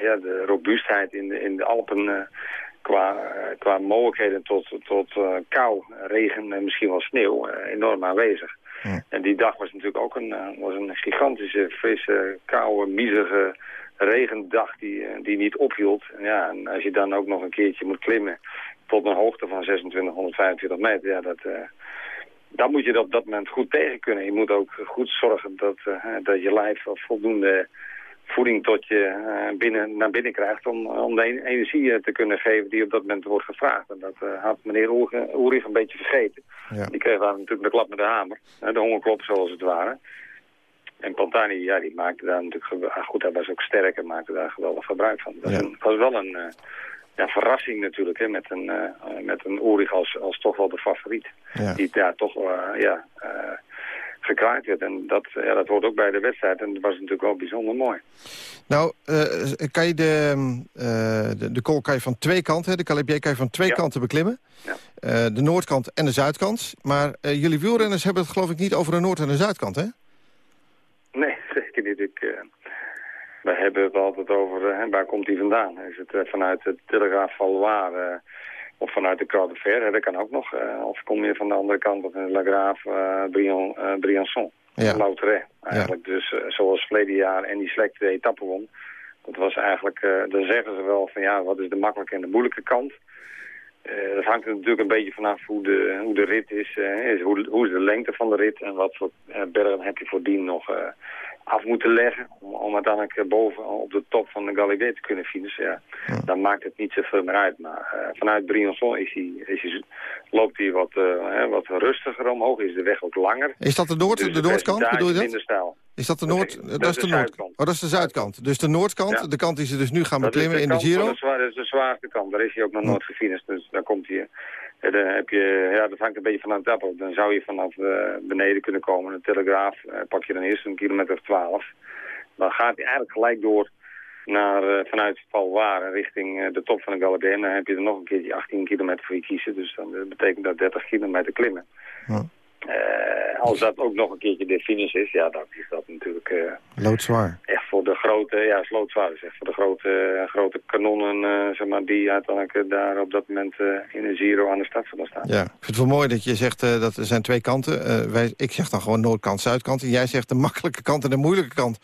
ja, de robuustheid in de, in de Alpen qua, qua mogelijkheden tot, tot uh, kou, regen en misschien wel sneeuw uh, enorm aanwezig. Ja. En die dag was natuurlijk ook een, was een gigantische, frisse, koude, miezige regendag die, eh, die niet ophield. En ja, en als je dan ook nog een keertje moet klimmen tot een hoogte van 2625 meter, ja, dat, uh, dan moet je op dat moment goed tegen kunnen. Je moet ook goed zorgen dat, uh, dat je lijf voldoende voeding tot je uh, binnen, naar binnen krijgt om, om de energie te kunnen geven die op dat moment wordt gevraagd. En dat had meneer Oerig een beetje vergeten. Ja. Die kreeg daar natuurlijk de klap met de hamer, de hongerklop zoals het ware. En Pantani, ja, die maakte daar natuurlijk... Ah, goed, hij was ook sterk en maakte daar geweldig gebruik van. Dat ja. was wel een ja, verrassing natuurlijk, hè, met een, uh, met een Ulrich als, als toch wel de favoriet. Ja. Die daar toch uh, ja, gekraaid werd. En dat, ja, dat hoort ook bij de wedstrijd. En dat was natuurlijk wel bijzonder mooi. Nou, kan je de, de, de kool kan je van twee kanten, de Calibier kan je van twee ja. kanten beklimmen. Ja. de noordkant en de zuidkant. Maar jullie wielrenners hebben het geloof ik niet over de noord- en de zuidkant, hè? Nee, zeker niet. Ik, uh, we hebben het altijd over uh, waar komt hij vandaan. Is het uh, vanuit het Telegraaf Valois of vanuit de Croix de Fer? Dat kan ook nog. of kom je van de andere kant in La Grave Brian, Briançon, ja. Eigenlijk ja. dus zoals verleden jaar en die slechte de etappe won. Dat was eigenlijk, dan zeggen ze wel van ja, wat is de makkelijke en de moeilijke kant. Uh, dat hangt er natuurlijk een beetje vanaf hoe de, hoe de rit is. Uh, is hoe, hoe, is de lengte van de rit en wat voor uh, bergen heb je voordien nog af moeten leggen. Om, om uiteindelijk boven op de top van de Galibier te kunnen finishen. Ja. ja. Dan maakt het niet zoveel meer uit. Maar vanuit Briançon is hij, is hij, loopt hij wat, wat rustiger omhoog. Is de weg ook langer. Is dat de, noord, dus de noordkant? Bedoel je dat? Is dat de noord? Dat, dat is de, de noordkant. Oh, dat is de zuidkant. Dus de noordkant, ja. de kant die ze dus nu gaan beklimmen in de Giro? Dat is, de, dat is de zwaarste kant. Daar is hij ook nog nooit gefinished. Dus daar komt hij. Dan heb je, ja, dat hangt een beetje vanaf het Dan zou je vanaf uh, beneden kunnen komen. Een telegraaf uh, pak je dan eerst een kilometer of twaalf. Dan gaat hij eigenlijk gelijk door naar, uh, vanuit Valwaren richting de top van de Galibier. En dan heb je er nog een keertje 18 kilometer voor je kiezen. Dus dan betekent dat 30 kilometer klimmen. Uh, als dat ook nog een keertje de finish is, ja, dan is dat natuurlijk... Uh, loodzwaar. Echt voor de grote, ja, is loodzwaar. Echt voor de grote, grote kanonnen, zeg maar, die uiteindelijk daar op dat moment in een Giro aan de start zullen staan. Ja, ik vind het wel mooi dat je zegt dat er zijn twee kanten. wij, ik zeg dan gewoon noordkant, zuidkant. En jij zegt de makkelijke kant en de moeilijke kant.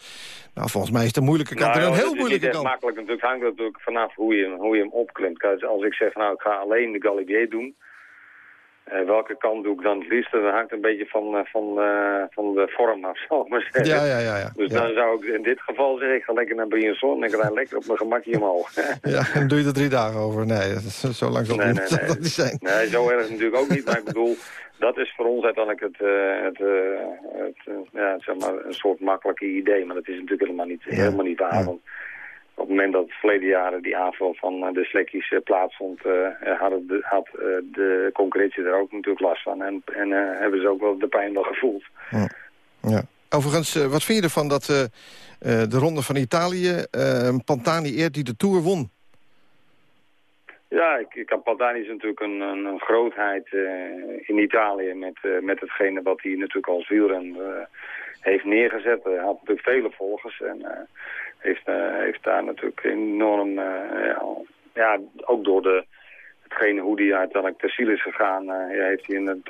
Nou, volgens mij is de moeilijke kant nou, een heel moeilijke kant. kant. makkelijk natuurlijk. hangt natuurlijk vanaf hoe je, hoe je hem opklimt. Als ik zeg, nou, ik ga alleen de Galibier doen... Uh, welke kant doe ik dan het liefst? Dat hangt een beetje van, uh, van, uh, van de vorm af, zal ik maar zeggen. Ja, ja, ja, ja. Dus ja. dan zou ik in dit geval zeggen, ik ga lekker naar Briançon en ik rijd lekker op mijn gemakje omhoog. ja, en doe je er drie dagen over? Nee, zo lang zal nee, het nee, nee. niet zijn. Nee, zo erg natuurlijk ook niet, maar ik bedoel... Dat is voor ons uiteindelijk het, het, het ja, zeg maar een soort makkelijke idee. Maar dat is natuurlijk helemaal niet, helemaal niet waar. Want op het moment dat het verleden jaren die aanval van uh, de slekkies uh, plaatsvond, uh, hadden de, had de concurrentie er ook natuurlijk last van. En, en hebben ze ook wel de pijn wel gevoeld. Ja. ja. Overigens, wat vind je ervan dat de ronde van Italië Pantani eert die de Tour won? Ja, ik, ik, Pantani is natuurlijk een, een, een grootheid in Italië met, met hetgene wat hij natuurlijk als wielren heeft neergezet. Hij had natuurlijk vele volgers en heeft, uh, heeft daar natuurlijk enorm, uh, ja, ja, ook door de, hetgene hoe die uiteindelijk ter ziel is gegaan, ja, heeft hij in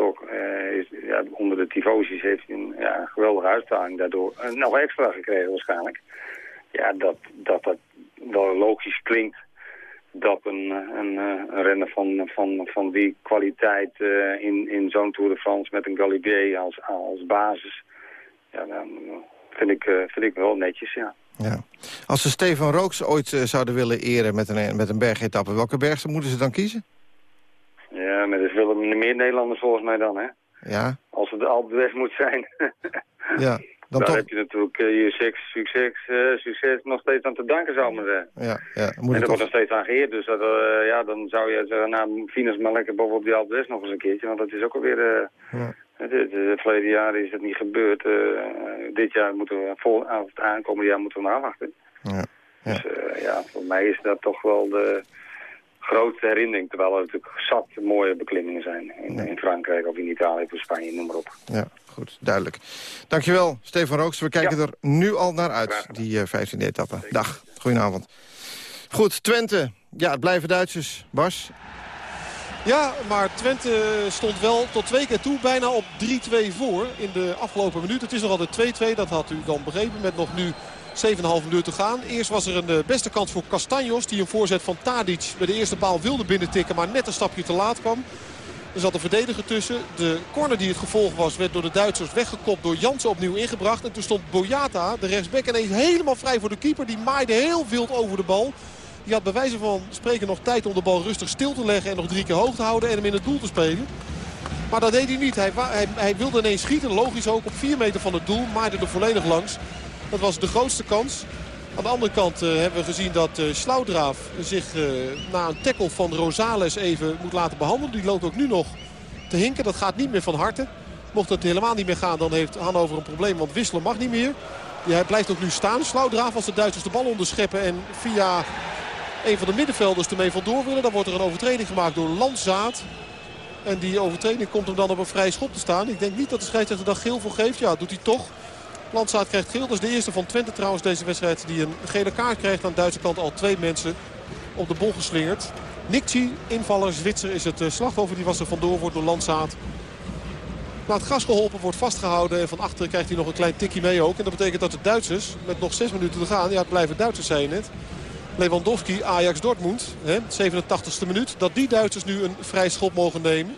is, ja, onder de tivosies heeft hij een ja, geweldige uitstraling daardoor nog extra gekregen waarschijnlijk. Ja, dat dat, dat wel logisch klinkt dat een, een, een renner van, van, van die kwaliteit in, in zo'n Tour de France met een Galibier als, als basis, ja, dan vind ik, vind ik wel netjes, ja. Ja. Als ze Stefan Rooks ooit uh, zouden willen eren met een, met een bergetappe... welke berg moeten ze dan kiezen? Ja, maar er willen meer Nederlanders volgens mij dan, hè? Ja. Als het de Alpe d'Huez moet zijn. ja, dan Daar toch... heb je natuurlijk uh, je succes, succes, uh, succes nog steeds aan te danken, zou ik maar zeggen. Ja, ja. Moet en toch... wordt nog steeds aan geëerd, dus dat, uh, ja, dan zou je zeggen, nou, Finas maar lekker bovenop die Alpe nog eens een keertje, want dat is ook alweer... Ja. Het, verleden jaar is het niet gebeurd. Uh, dit jaar moeten we, vol, aan het aankomende jaar moeten we maar afwachten. Ja. Ja. Dus uh, ja, voor mij is dat toch wel de grootste herinnering. Terwijl er natuurlijk zat mooie beklimmingen zijn. In, ja. in Frankrijk of in Italië of Spanje, noem maar op. Ja, goed, duidelijk. Dankjewel, Stefan Rooks. We kijken ja. er nu al naar uit, die uh, 15e etappe. Dag, goedenavond. Goed, Twente. Ja, het blijven Duitsers. Bas, ja, maar Twente stond wel tot twee keer toe bijna op 3-2 voor in de afgelopen minuut. Het is nog altijd 2-2, dat had u dan begrepen. Met nog nu 7,5 minuten gaan. Eerst was er een eh, beste kans voor Castanjos. Die een voorzet van Tadic bij de eerste paal wilde binnentikken. Maar net een stapje te laat kwam. Er zat een verdediger tussen. De corner die het gevolg was werd door de Duitsers weggekopt. Door Jansen opnieuw ingebracht. En toen stond Boyata, de rechtsback, ineens helemaal vrij voor de keeper. Die maaide heel wild over de bal. Die had bij wijze van spreken nog tijd om de bal rustig stil te leggen. En nog drie keer hoog te houden en hem in het doel te spelen. Maar dat deed hij niet. Hij, hij, hij wilde ineens schieten. Logisch ook op 4 meter van het doel. Maaide er volledig langs. Dat was de grootste kans. Aan de andere kant uh, hebben we gezien dat uh, Slaudraaf zich uh, na een tackle van Rosales even moet laten behandelen. Die loopt ook nu nog te hinken. Dat gaat niet meer van harte. Mocht het helemaal niet meer gaan, dan heeft Hannover een probleem. Want wisselen mag niet meer. Hij blijft ook nu staan. Slaudraaf als de Duitsers de bal onderscheppen. En via een van de middenvelders ermee vandoor willen. Dan wordt er een overtreding gemaakt door Landzaat. En die overtreding komt hem dan op een vrije schop te staan. Ik denk niet dat de scheidsrechter daar geel voor geeft. Ja, doet hij toch. Landsaat krijgt geel. Dat is de eerste van Twente trouwens deze wedstrijd die een gele kaart krijgt. Aan de Duitse kant al twee mensen op de bol geslingerd. Nikci, invaller Zwitser, is het slachtoffer. Die was er vandoor, wordt door Landsaat. Na het gas geholpen, wordt vastgehouden. En van achteren krijgt hij nog een klein tikje mee ook. En dat betekent dat de Duitsers, met nog zes minuten te gaan... Ja, het blijven Duitsers, zei je net. Lewandowski, Ajax Dortmund, hè, 87e minuut. Dat die Duitsers nu een vrij schop mogen nemen.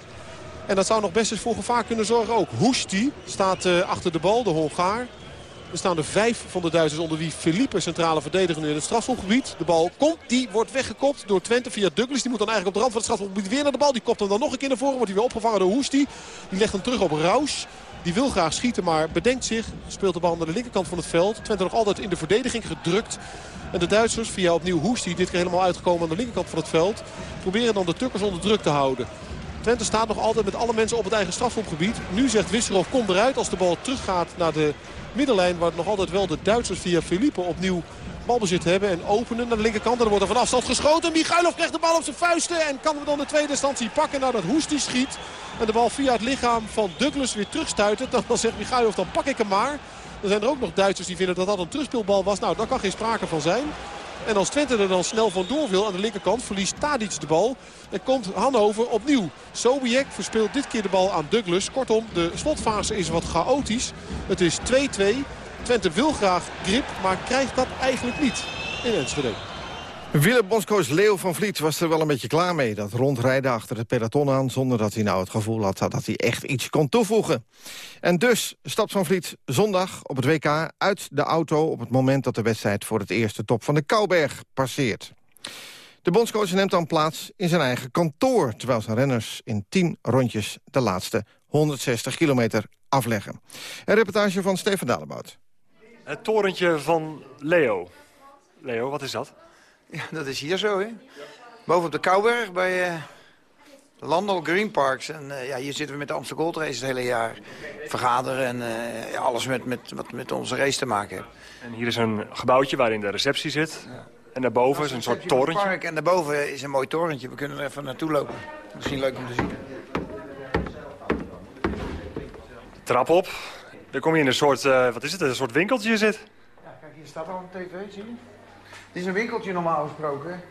En dat zou nog best eens voor gevaar kunnen zorgen ook. Hoesti staat uh, achter de bal, de Hongaar. Er staan er vijf van de Duitsers onder wie Felipe centrale verdediger in het strafschopgebied. De bal komt, die wordt weggekopt door Twente via Douglas. Die moet dan eigenlijk op de rand van het strafschopgebied weer naar de bal. Die kopt hem dan nog een keer naar voren, wordt hij weer opgevangen door Hoesti. Die legt hem terug op Raus. Die wil graag schieten, maar bedenkt zich. Speelt de bal naar de linkerkant van het veld. Twente nog altijd in de verdediging gedrukt. En de Duitsers, via opnieuw Hoesti, dit keer helemaal uitgekomen aan de linkerkant van het veld... proberen dan de Tukkers onder druk te houden. Twente staat nog altijd met alle mensen op het eigen strafschopgebied. Nu zegt Wisserov, kom eruit als de bal teruggaat naar de middenlijn... waar nog altijd wel de Duitsers via Felipe opnieuw balbezit hebben en openen naar de linkerkant. En dan wordt er van afstand geschoten. Michailov krijgt de bal op zijn vuisten en kan hem dan de tweede instantie pakken nadat Hoesti schiet. En de bal via het lichaam van Douglas weer terugstuiten. Dan zegt Michailov, dan pak ik hem maar. Er zijn er ook nog Duitsers die vinden dat dat een terugspeelbal was. Nou, daar kan geen sprake van zijn. En als Twente er dan snel vandoor wil aan de linkerkant, verliest Tadic de bal. En komt Hannover opnieuw. Sobiek verspeelt dit keer de bal aan Douglas. Kortom, de slotfase is wat chaotisch. Het is 2-2. Twente wil graag grip, maar krijgt dat eigenlijk niet in Enschede. Willem Leo van Vliet was er wel een beetje klaar mee. Dat rondrijden achter het peloton aan... zonder dat hij nou het gevoel had dat hij echt iets kon toevoegen. En dus stapt Van Vliet zondag op het WK uit de auto... op het moment dat de wedstrijd voor het eerste top van de Kouberg passeert. De bondscoach neemt dan plaats in zijn eigen kantoor... terwijl zijn renners in 10 rondjes de laatste 160 kilometer afleggen. Een reportage van Steven Dalebout. Het torentje van Leo. Leo, wat is dat? Ja, dat is hier zo, hè. Boven op de Kouberg bij uh, Landal Green Parks. En uh, ja, hier zitten we met de Amsterdam Gold Race het hele jaar. Vergaderen en uh, ja, alles met, met, wat met onze race te maken heeft. En hier is een gebouwtje waarin de receptie zit. Ja. En daarboven is een soort torentje. Park en daarboven is een mooi torentje. We kunnen er even naartoe lopen. Misschien leuk om te zien. Trap op. Dan kom je in een soort, wat is het, een soort winkeltje zit. Ja, kijk, hier staat al een tv, zie je? Het is een winkeltje normaal gesproken.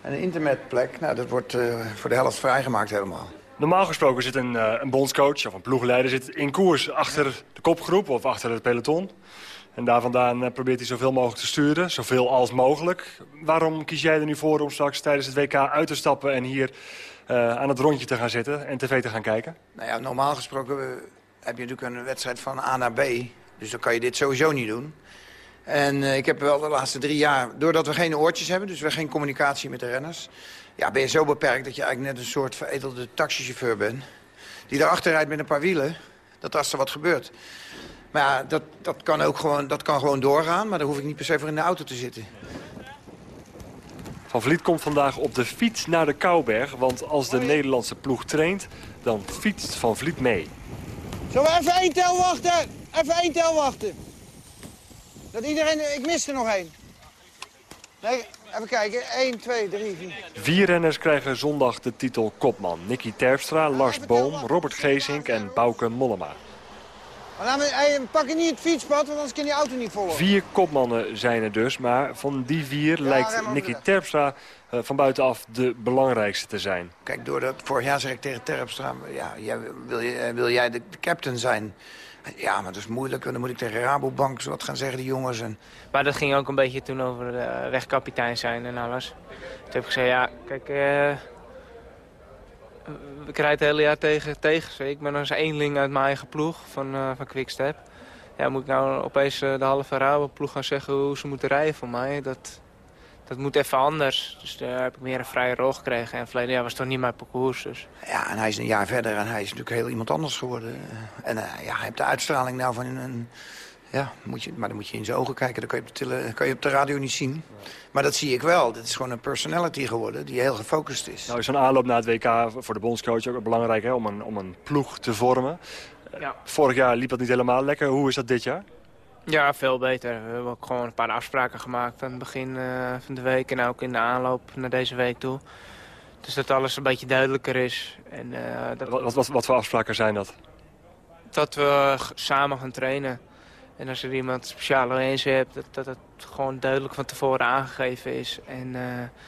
En een internetplek, nou, dat wordt uh, voor de helft vrijgemaakt helemaal. Normaal gesproken zit een, uh, een bondscoach of een ploegleider zit in koers achter de kopgroep of achter het peloton. En daar vandaan uh, probeert hij zoveel mogelijk te sturen, zoveel als mogelijk. Waarom kies jij er nu voor om straks tijdens het WK uit te stappen en hier aan het rondje te gaan zitten en tv te gaan kijken? Nou ja, normaal gesproken heb je natuurlijk een wedstrijd van A naar B. Dus dan kan je dit sowieso niet doen. En uh, ik heb wel de laatste drie jaar, doordat we geen oortjes hebben... dus we geen communicatie met de renners... ja, ben je zo beperkt dat je eigenlijk net een soort veredelde taxichauffeur bent... die daarachter rijdt met een paar wielen, dat als er wat gebeurt. Maar ja, dat, dat, kan ook gewoon, dat kan gewoon doorgaan... maar daar hoef ik niet per se voor in de auto te zitten. Van Vliet komt vandaag op de fiets naar de Kouberg... want als de Nederlandse ploeg traint, dan fietst Van Vliet mee. Zullen we even één tel wachten? Even één tel wachten. Dat iedereen... Ik mis er nog één. Nee, even kijken. 1, 2, 3, 4. Vier renners krijgen zondag de titel kopman. Nicky Terpstra, Lars Boom, Robert Geesink en Bouke Mollema. Maar hey, pak je niet het fietspad, want anders kan die auto niet volgen. Vier kopmannen zijn er dus, maar van die vier ja, lijkt Nicky Terpstra uh, van buitenaf de belangrijkste te zijn. Kijk, doordat vorig jaar zeg ik tegen Terpstra, ja, jij, wil, je, wil jij de, de captain zijn? Ja, maar dat is moeilijk. Dan moet ik tegen Rabobank wat gaan zeggen, die jongens. En... Maar dat ging ook een beetje toen over de wegkapitein zijn en alles. Toen heb ik gezegd, ja, kijk... Uh, we krijgen het hele jaar tegen, tegen Ik ben als eenling uit mijn eigen ploeg van, uh, van Quickstep. Ja, moet ik nou opeens de halve Rabo-ploeg gaan zeggen hoe ze moeten rijden voor mij? Dat, dat moet even anders. Dus daar heb ik meer een vrije rol gekregen. En verleden jaar was het toch niet mijn parcours. Dus. Ja, en hij is een jaar verder en hij is natuurlijk heel iemand anders geworden. En uh, ja, hij heeft de uitstraling nou van een... Ja, moet je, maar dan moet je in zijn ogen kijken. Dat kan je, op de tele, kan je op de radio niet zien. Maar dat zie ik wel. Dit is gewoon een personality geworden die heel gefocust is. Nou is zo'n aanloop naar het WK voor de bondscoach ook belangrijk hè, om, een, om een ploeg te vormen. Ja. Vorig jaar liep dat niet helemaal lekker. Hoe is dat dit jaar? Ja, veel beter. We hebben ook gewoon een paar afspraken gemaakt aan het begin uh, van de week en ook in de aanloop naar deze week toe. Dus dat alles een beetje duidelijker is. En, uh, dat... wat, wat, wat voor afspraken zijn dat? Dat we samen gaan trainen. En als er iemand speciale wensen hebt, dat, dat het gewoon duidelijk van tevoren aangegeven is. En uh,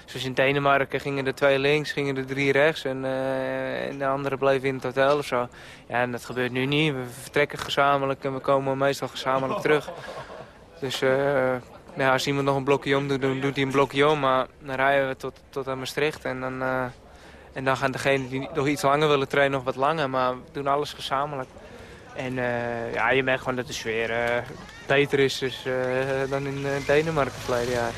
zoals in Denemarken gingen er twee links, gingen er drie rechts en, uh, en de andere bleven in het hotel of zo. Ja, en dat gebeurt nu niet. We vertrekken gezamenlijk en we komen meestal gezamenlijk terug. Dus uh, ja, als iemand nog een blokje om doet, dan doet hij een blokje om. Maar dan rijden we tot, tot aan Maastricht en dan, en dan gaan degenen die nog iets langer willen trainen nog wat langer. Maar we doen alles gezamenlijk. En uh, ja, je merkt gewoon dat de sfeer uh, beter is dus, uh, dan in Denemarken verleden jaar.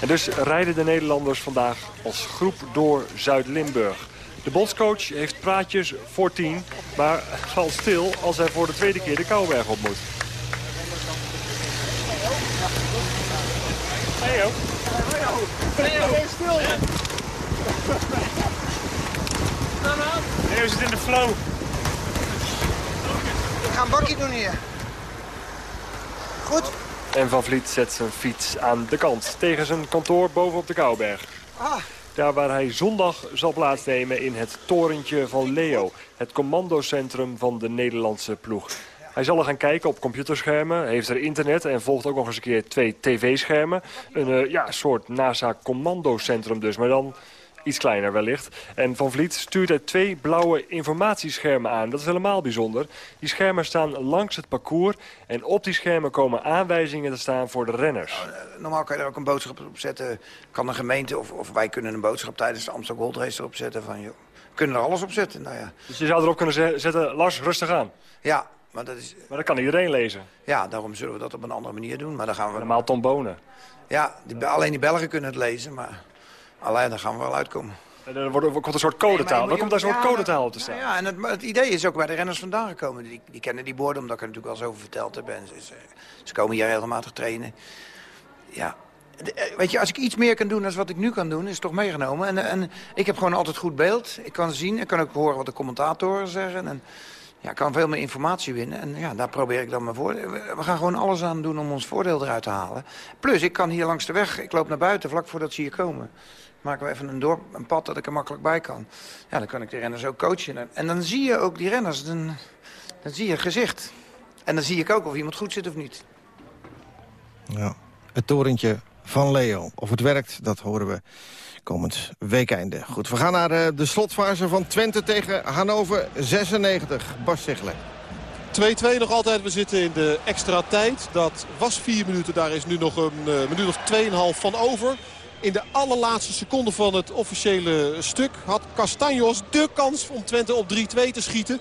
En dus rijden de Nederlanders vandaag als groep door Zuid-Limburg. De bondscoach heeft praatjes voor tien, maar valt stil als hij voor de tweede keer de Kouwberg op moet. Hey joh. Hey joh. Hey stil. Nee, we zitten in de flow. We gaan een bakje doen hier. Goed. En Van Vliet zet zijn fiets aan de kant tegen zijn kantoor bovenop de Kouwberg. Ah. Daar waar hij zondag zal plaatsnemen in het torentje van Leo. Het commandocentrum van de Nederlandse ploeg. Hij zal er gaan kijken op computerschermen, heeft er internet en volgt ook nog eens een keer twee tv-schermen. Een uh, ja, soort NASA-commandocentrum dus, maar dan Iets kleiner wellicht. En Van Vliet stuurt er twee blauwe informatieschermen aan. Dat is helemaal bijzonder. Die schermen staan langs het parcours. En op die schermen komen aanwijzingen te staan voor de renners. Nou, eh, normaal kan je er ook een boodschap op zetten. Kan een gemeente of, of wij kunnen een boodschap tijdens de Amsterdam Gold Race erop zetten. Van, joh, we kunnen er alles op zetten. Nou ja. Dus je zou erop kunnen zetten, Lars, rustig aan. Ja, maar dat is... Maar dat kan iedereen lezen. Ja, daarom zullen we dat op een andere manier doen. Maar dan gaan we... Normaal Tom Bonen. Ja, die, alleen die Belgen kunnen het lezen, maar... Alleen, daar gaan we wel uitkomen. Er wordt, komt een soort codetaal. Nee, dan komt daar een soort codetaal op te staan. Ja, en het, het, idee is ook bij de renners vandaan gekomen. Die, die kennen die borden, omdat ik er natuurlijk wel zo over verteld heb. En ze, ze, komen hier regelmatig trainen. Ja, eh, weet je, als ik iets meer kan doen dan wat ik nu kan doen, is het toch meegenomen. En, en ik heb gewoon altijd goed beeld. Ik kan zien, ik kan ook horen wat de commentatoren zeggen. En ja, ik kan veel meer informatie winnen. En ja, daar probeer ik dan mijn voordeel. We gaan gewoon alles aan doen om ons voordeel eruit te halen. Plus, ik kan hier langs de weg, ik loop naar buiten vlak voordat ze hier komen maken we even een, dorp, een pad dat ik er makkelijk bij kan. Ja, dan kan ik de renners ook coachen. En dan zie je ook die renners, dan, dan zie je gezicht. En dan zie ik ook of iemand goed zit of niet. Ja, het torentje van Leo. Of het werkt, dat horen we komend weekeinde. Goed, we gaan naar de, eh, de slotfase van Twente tegen Hannover 96. Bas Ziegler. 2-2 nog altijd. We zitten in de extra tijd. Dat was vier minuten. Daar is nu nog een uh, minuut of 2,5 van over. In de allerlaatste seconde van het officiële stuk had Castanjos de kans om Twente op 3-2 te schieten.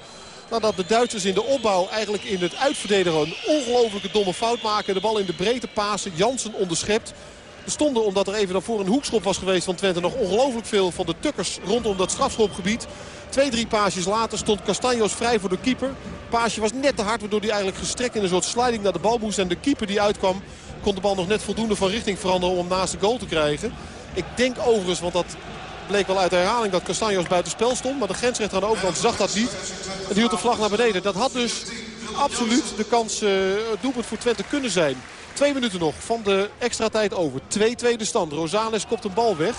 Nadat de Duitsers in de opbouw eigenlijk in het uitverdedigen een ongelofelijke domme fout maken. De bal in de breedte pasen. Jansen onderschept. Er stonden, omdat er even daarvoor een hoekschop was geweest van Twente... nog ongelooflijk veel van de tukkers rondom dat strafschopgebied. Twee, drie paasjes later stond Castanjos vrij voor de keeper. Paasje was net te hard, waardoor hij eigenlijk gestrekt in een soort sliding naar de bal moest. En de keeper die uitkwam kon de bal nog net voldoende van richting veranderen om naast de goal te krijgen. Ik denk overigens, want dat bleek wel uit de herhaling dat Castanjos buitenspel stond. Maar de grensrechter aan de overkant zag dat niet. En hield de vlag naar beneden. Dat had dus absoluut de kans uh, doelpunt voor Twente kunnen zijn. Twee minuten nog van de extra tijd over. 2-2 de stand. Rosales kopt een bal weg.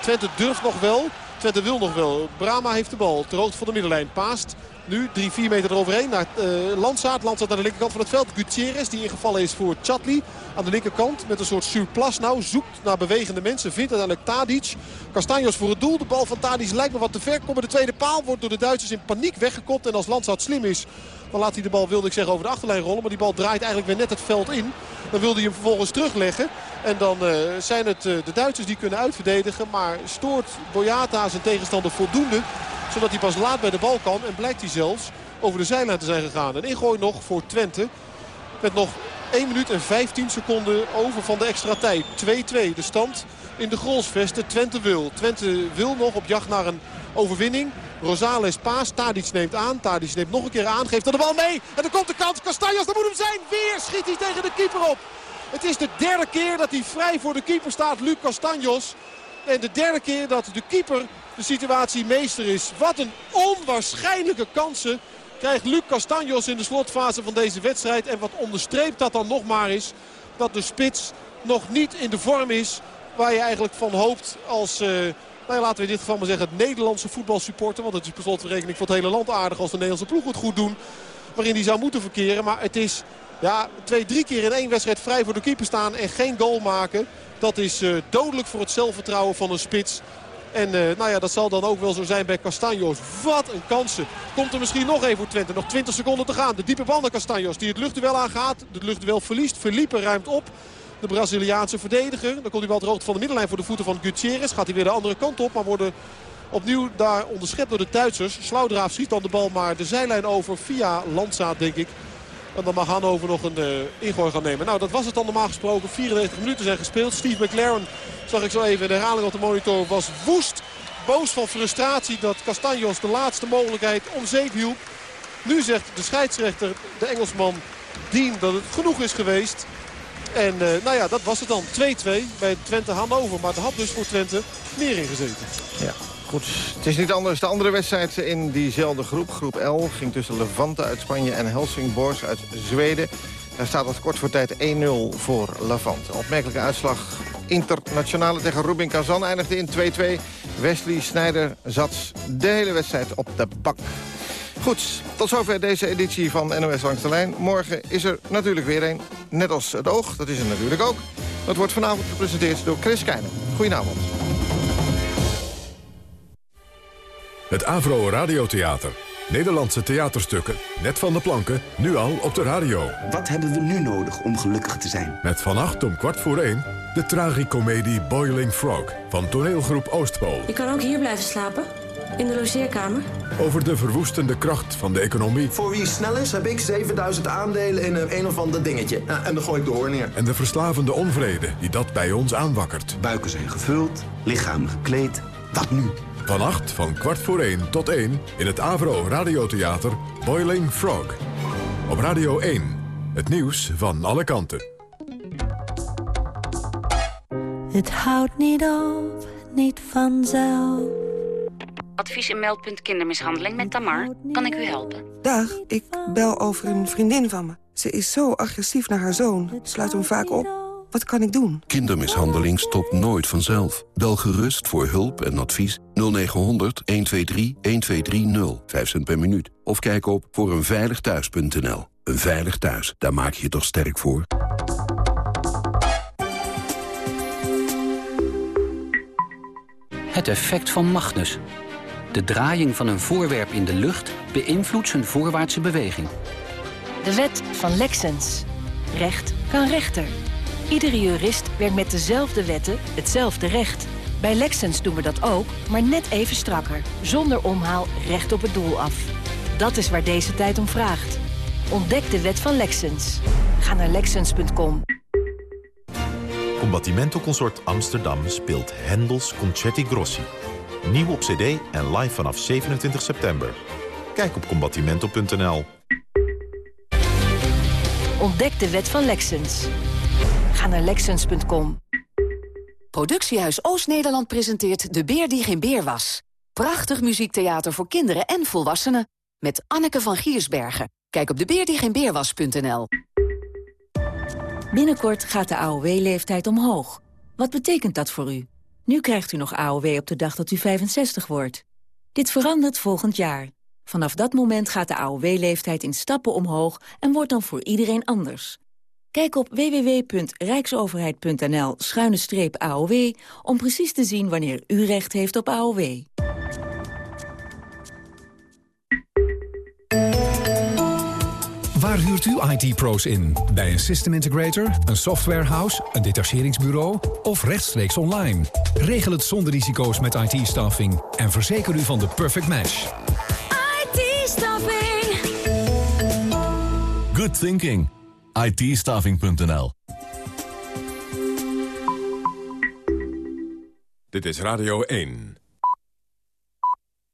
Twente durft nog wel. Twente wil nog wel. Brama heeft de bal. Hoogte van de middenlijn. Paast Nu 3, 4 meter eroverheen naar uh, Landsaat. Landsaat aan de linkerkant van het veld. Gutierrez die ingevallen is voor Chatli. Aan de linkerkant met een soort surplus nou. Zoekt naar bewegende mensen. Vindt uiteindelijk Tadic. Castanjos voor het doel. De bal van Tadic lijkt me wat te ver. Komt de tweede paal. Wordt door de Duitsers in paniek weggekopt. En als Landsaat slim is dan laat hij de bal, wilde ik zeggen, over de achterlijn rollen. Maar die bal draait eigenlijk weer net het veld in. Dan wilde hij hem vervolgens terugleggen. En dan uh, zijn het uh, de Duitsers die kunnen uitverdedigen. Maar stoort Boyata zijn tegenstander voldoende. Zodat hij pas laat bij de bal kan. En blijkt hij zelfs over de zijlijn te zijn gegaan. Een ingooi nog voor Twente. Met nog 1 minuut en 15 seconden over van de extra tijd. 2-2 de stand in de Grolsvesten. Twente wil. Twente wil nog op jacht naar een overwinning. Rosales paas. Tadic neemt aan. Tadic neemt nog een keer aan. Geeft er de bal mee. En dan komt de kans. Castanjos, dat moet hem zijn. Weer schiet hij tegen de keeper op. Het is de derde keer dat hij vrij voor de keeper staat. Luc Castanjos. En de derde keer dat de keeper de situatie meester is. Wat een onwaarschijnlijke kansen krijgt Luc Castanjos in de slotfase van deze wedstrijd. En wat onderstreept dat dan nog maar is dat de spits nog niet in de vorm is waar je eigenlijk van hoopt als... Uh, nou, laten we in dit geval maar zeggen het Nederlandse voetbalsupporter. Want het is per slotverrekening voor het hele land aardig als de Nederlandse ploeg het goed doen. Waarin die zou moeten verkeren. Maar het is ja, twee, drie keer in één wedstrijd vrij voor de keeper staan en geen goal maken. Dat is uh, dodelijk voor het zelfvertrouwen van een spits. En uh, nou ja, dat zal dan ook wel zo zijn bij Castanjos. Wat een kansen. Komt er misschien nog even voor Twente. Nog 20 seconden te gaan. De diepe bal naar Castanjos die het luchtduel aangaat. Het luchtduel verliest. Verliepen ruimt op. De Braziliaanse verdediger. Dan komt hij wel droog van de middenlijn voor de voeten van Gutierrez. Gaat hij weer de andere kant op. Maar worden opnieuw daar onderschept door de Duitsers. Slaudraaf schiet dan de bal maar de zijlijn over via Landzaat denk ik. En dan mag Hannover nog een uh, ingooi gaan nemen. Nou, dat was het dan normaal gesproken. 94 minuten zijn gespeeld. Steve McLaren, zag ik zo even de herhaling op de monitor, was woest. Boos van frustratie dat Castanjos de laatste mogelijkheid om zeep hielp. Nu zegt de scheidsrechter, de Engelsman Dean, dat het genoeg is geweest. En uh, nou ja, dat was het dan. 2-2 bij Twente Hannover. Maar er had dus voor Twente meer ingezeten. Ja. Goed, het is niet anders. De andere wedstrijd in diezelfde groep, groep L... ging tussen Levante uit Spanje en Helsingborg uit Zweden. Daar staat het kort voor tijd 1-0 voor Levante. Opmerkelijke uitslag internationale tegen Rubin Kazan eindigde in 2-2. Wesley Sneijder zat de hele wedstrijd op de bak. Goed, tot zover deze editie van NOS Langs de Lijn. Morgen is er natuurlijk weer een, net als het oog, dat is er natuurlijk ook. Dat wordt vanavond gepresenteerd door Chris Keijnen. Goedenavond. Het Avro Radiotheater. Nederlandse theaterstukken, net van de planken, nu al op de radio. Wat hebben we nu nodig om gelukkig te zijn? Met vannacht om kwart voor één de tragicomedie Boiling Frog van toneelgroep Oostpool. Je kan ook hier blijven slapen, in de logeerkamer. Over de verwoestende kracht van de economie. Voor wie snel is, heb ik 7000 aandelen in een, een of ander dingetje. Ja, en dan gooi ik de hoor neer. En de verslavende onvrede die dat bij ons aanwakkert. Buiken zijn gevuld, lichamen gekleed. Wat nu? Vannacht van kwart voor één tot één in het Avro Radiotheater Boiling Frog. Op Radio 1, het nieuws van alle kanten. Het houdt niet op, niet vanzelf. Advies en meldpunt kindermishandeling met Tamar. Kan ik u helpen? Dag, ik bel over een vriendin van me. Ze is zo agressief naar haar zoon. Sluit hem vaak op. Wat kan ik doen? Kindermishandeling stopt nooit vanzelf. Bel gerust voor hulp en advies 0900 123 1230. 5 cent per minuut. Of kijk op voor eenveiligthuis.nl. Een veilig thuis, daar maak je je toch sterk voor? Het effect van Magnus. De draaiing van een voorwerp in de lucht beïnvloedt zijn voorwaartse beweging. De wet van Lexens. Recht kan rechter. Iedere jurist werkt met dezelfde wetten, hetzelfde recht. Bij Lexens doen we dat ook, maar net even strakker. Zonder omhaal recht op het doel af. Dat is waar deze tijd om vraagt. Ontdek de wet van Lexens. Ga naar Lexens.com. Combattimento Consort Amsterdam speelt Hendels Concerti Grossi. Nieuw op cd en live vanaf 27 september. Kijk op combattimento.nl. Ontdek de wet van Lexens. Ga naar Lexens.com. Productiehuis Oost-Nederland presenteert De Beer die geen beer was. Prachtig muziektheater voor kinderen en volwassenen. Met Anneke van Giersbergen. Kijk op debeerdiegeenbeerwas.nl. Binnenkort gaat de AOW-leeftijd omhoog. Wat betekent dat voor u? Nu krijgt u nog AOW op de dag dat u 65 wordt. Dit verandert volgend jaar. Vanaf dat moment gaat de AOW-leeftijd in stappen omhoog en wordt dan voor iedereen anders. Kijk op www.rijksoverheid.nl-aow om precies te zien wanneer u recht heeft op AOW. Waar huurt u IT-pro's in? Bij een system integrator, een softwarehouse, een detacheringsbureau of rechtstreeks online? Regel het zonder risico's met IT-staffing en verzeker u van de perfect match. IT-staffing. Good thinking. It Dit is Radio 1.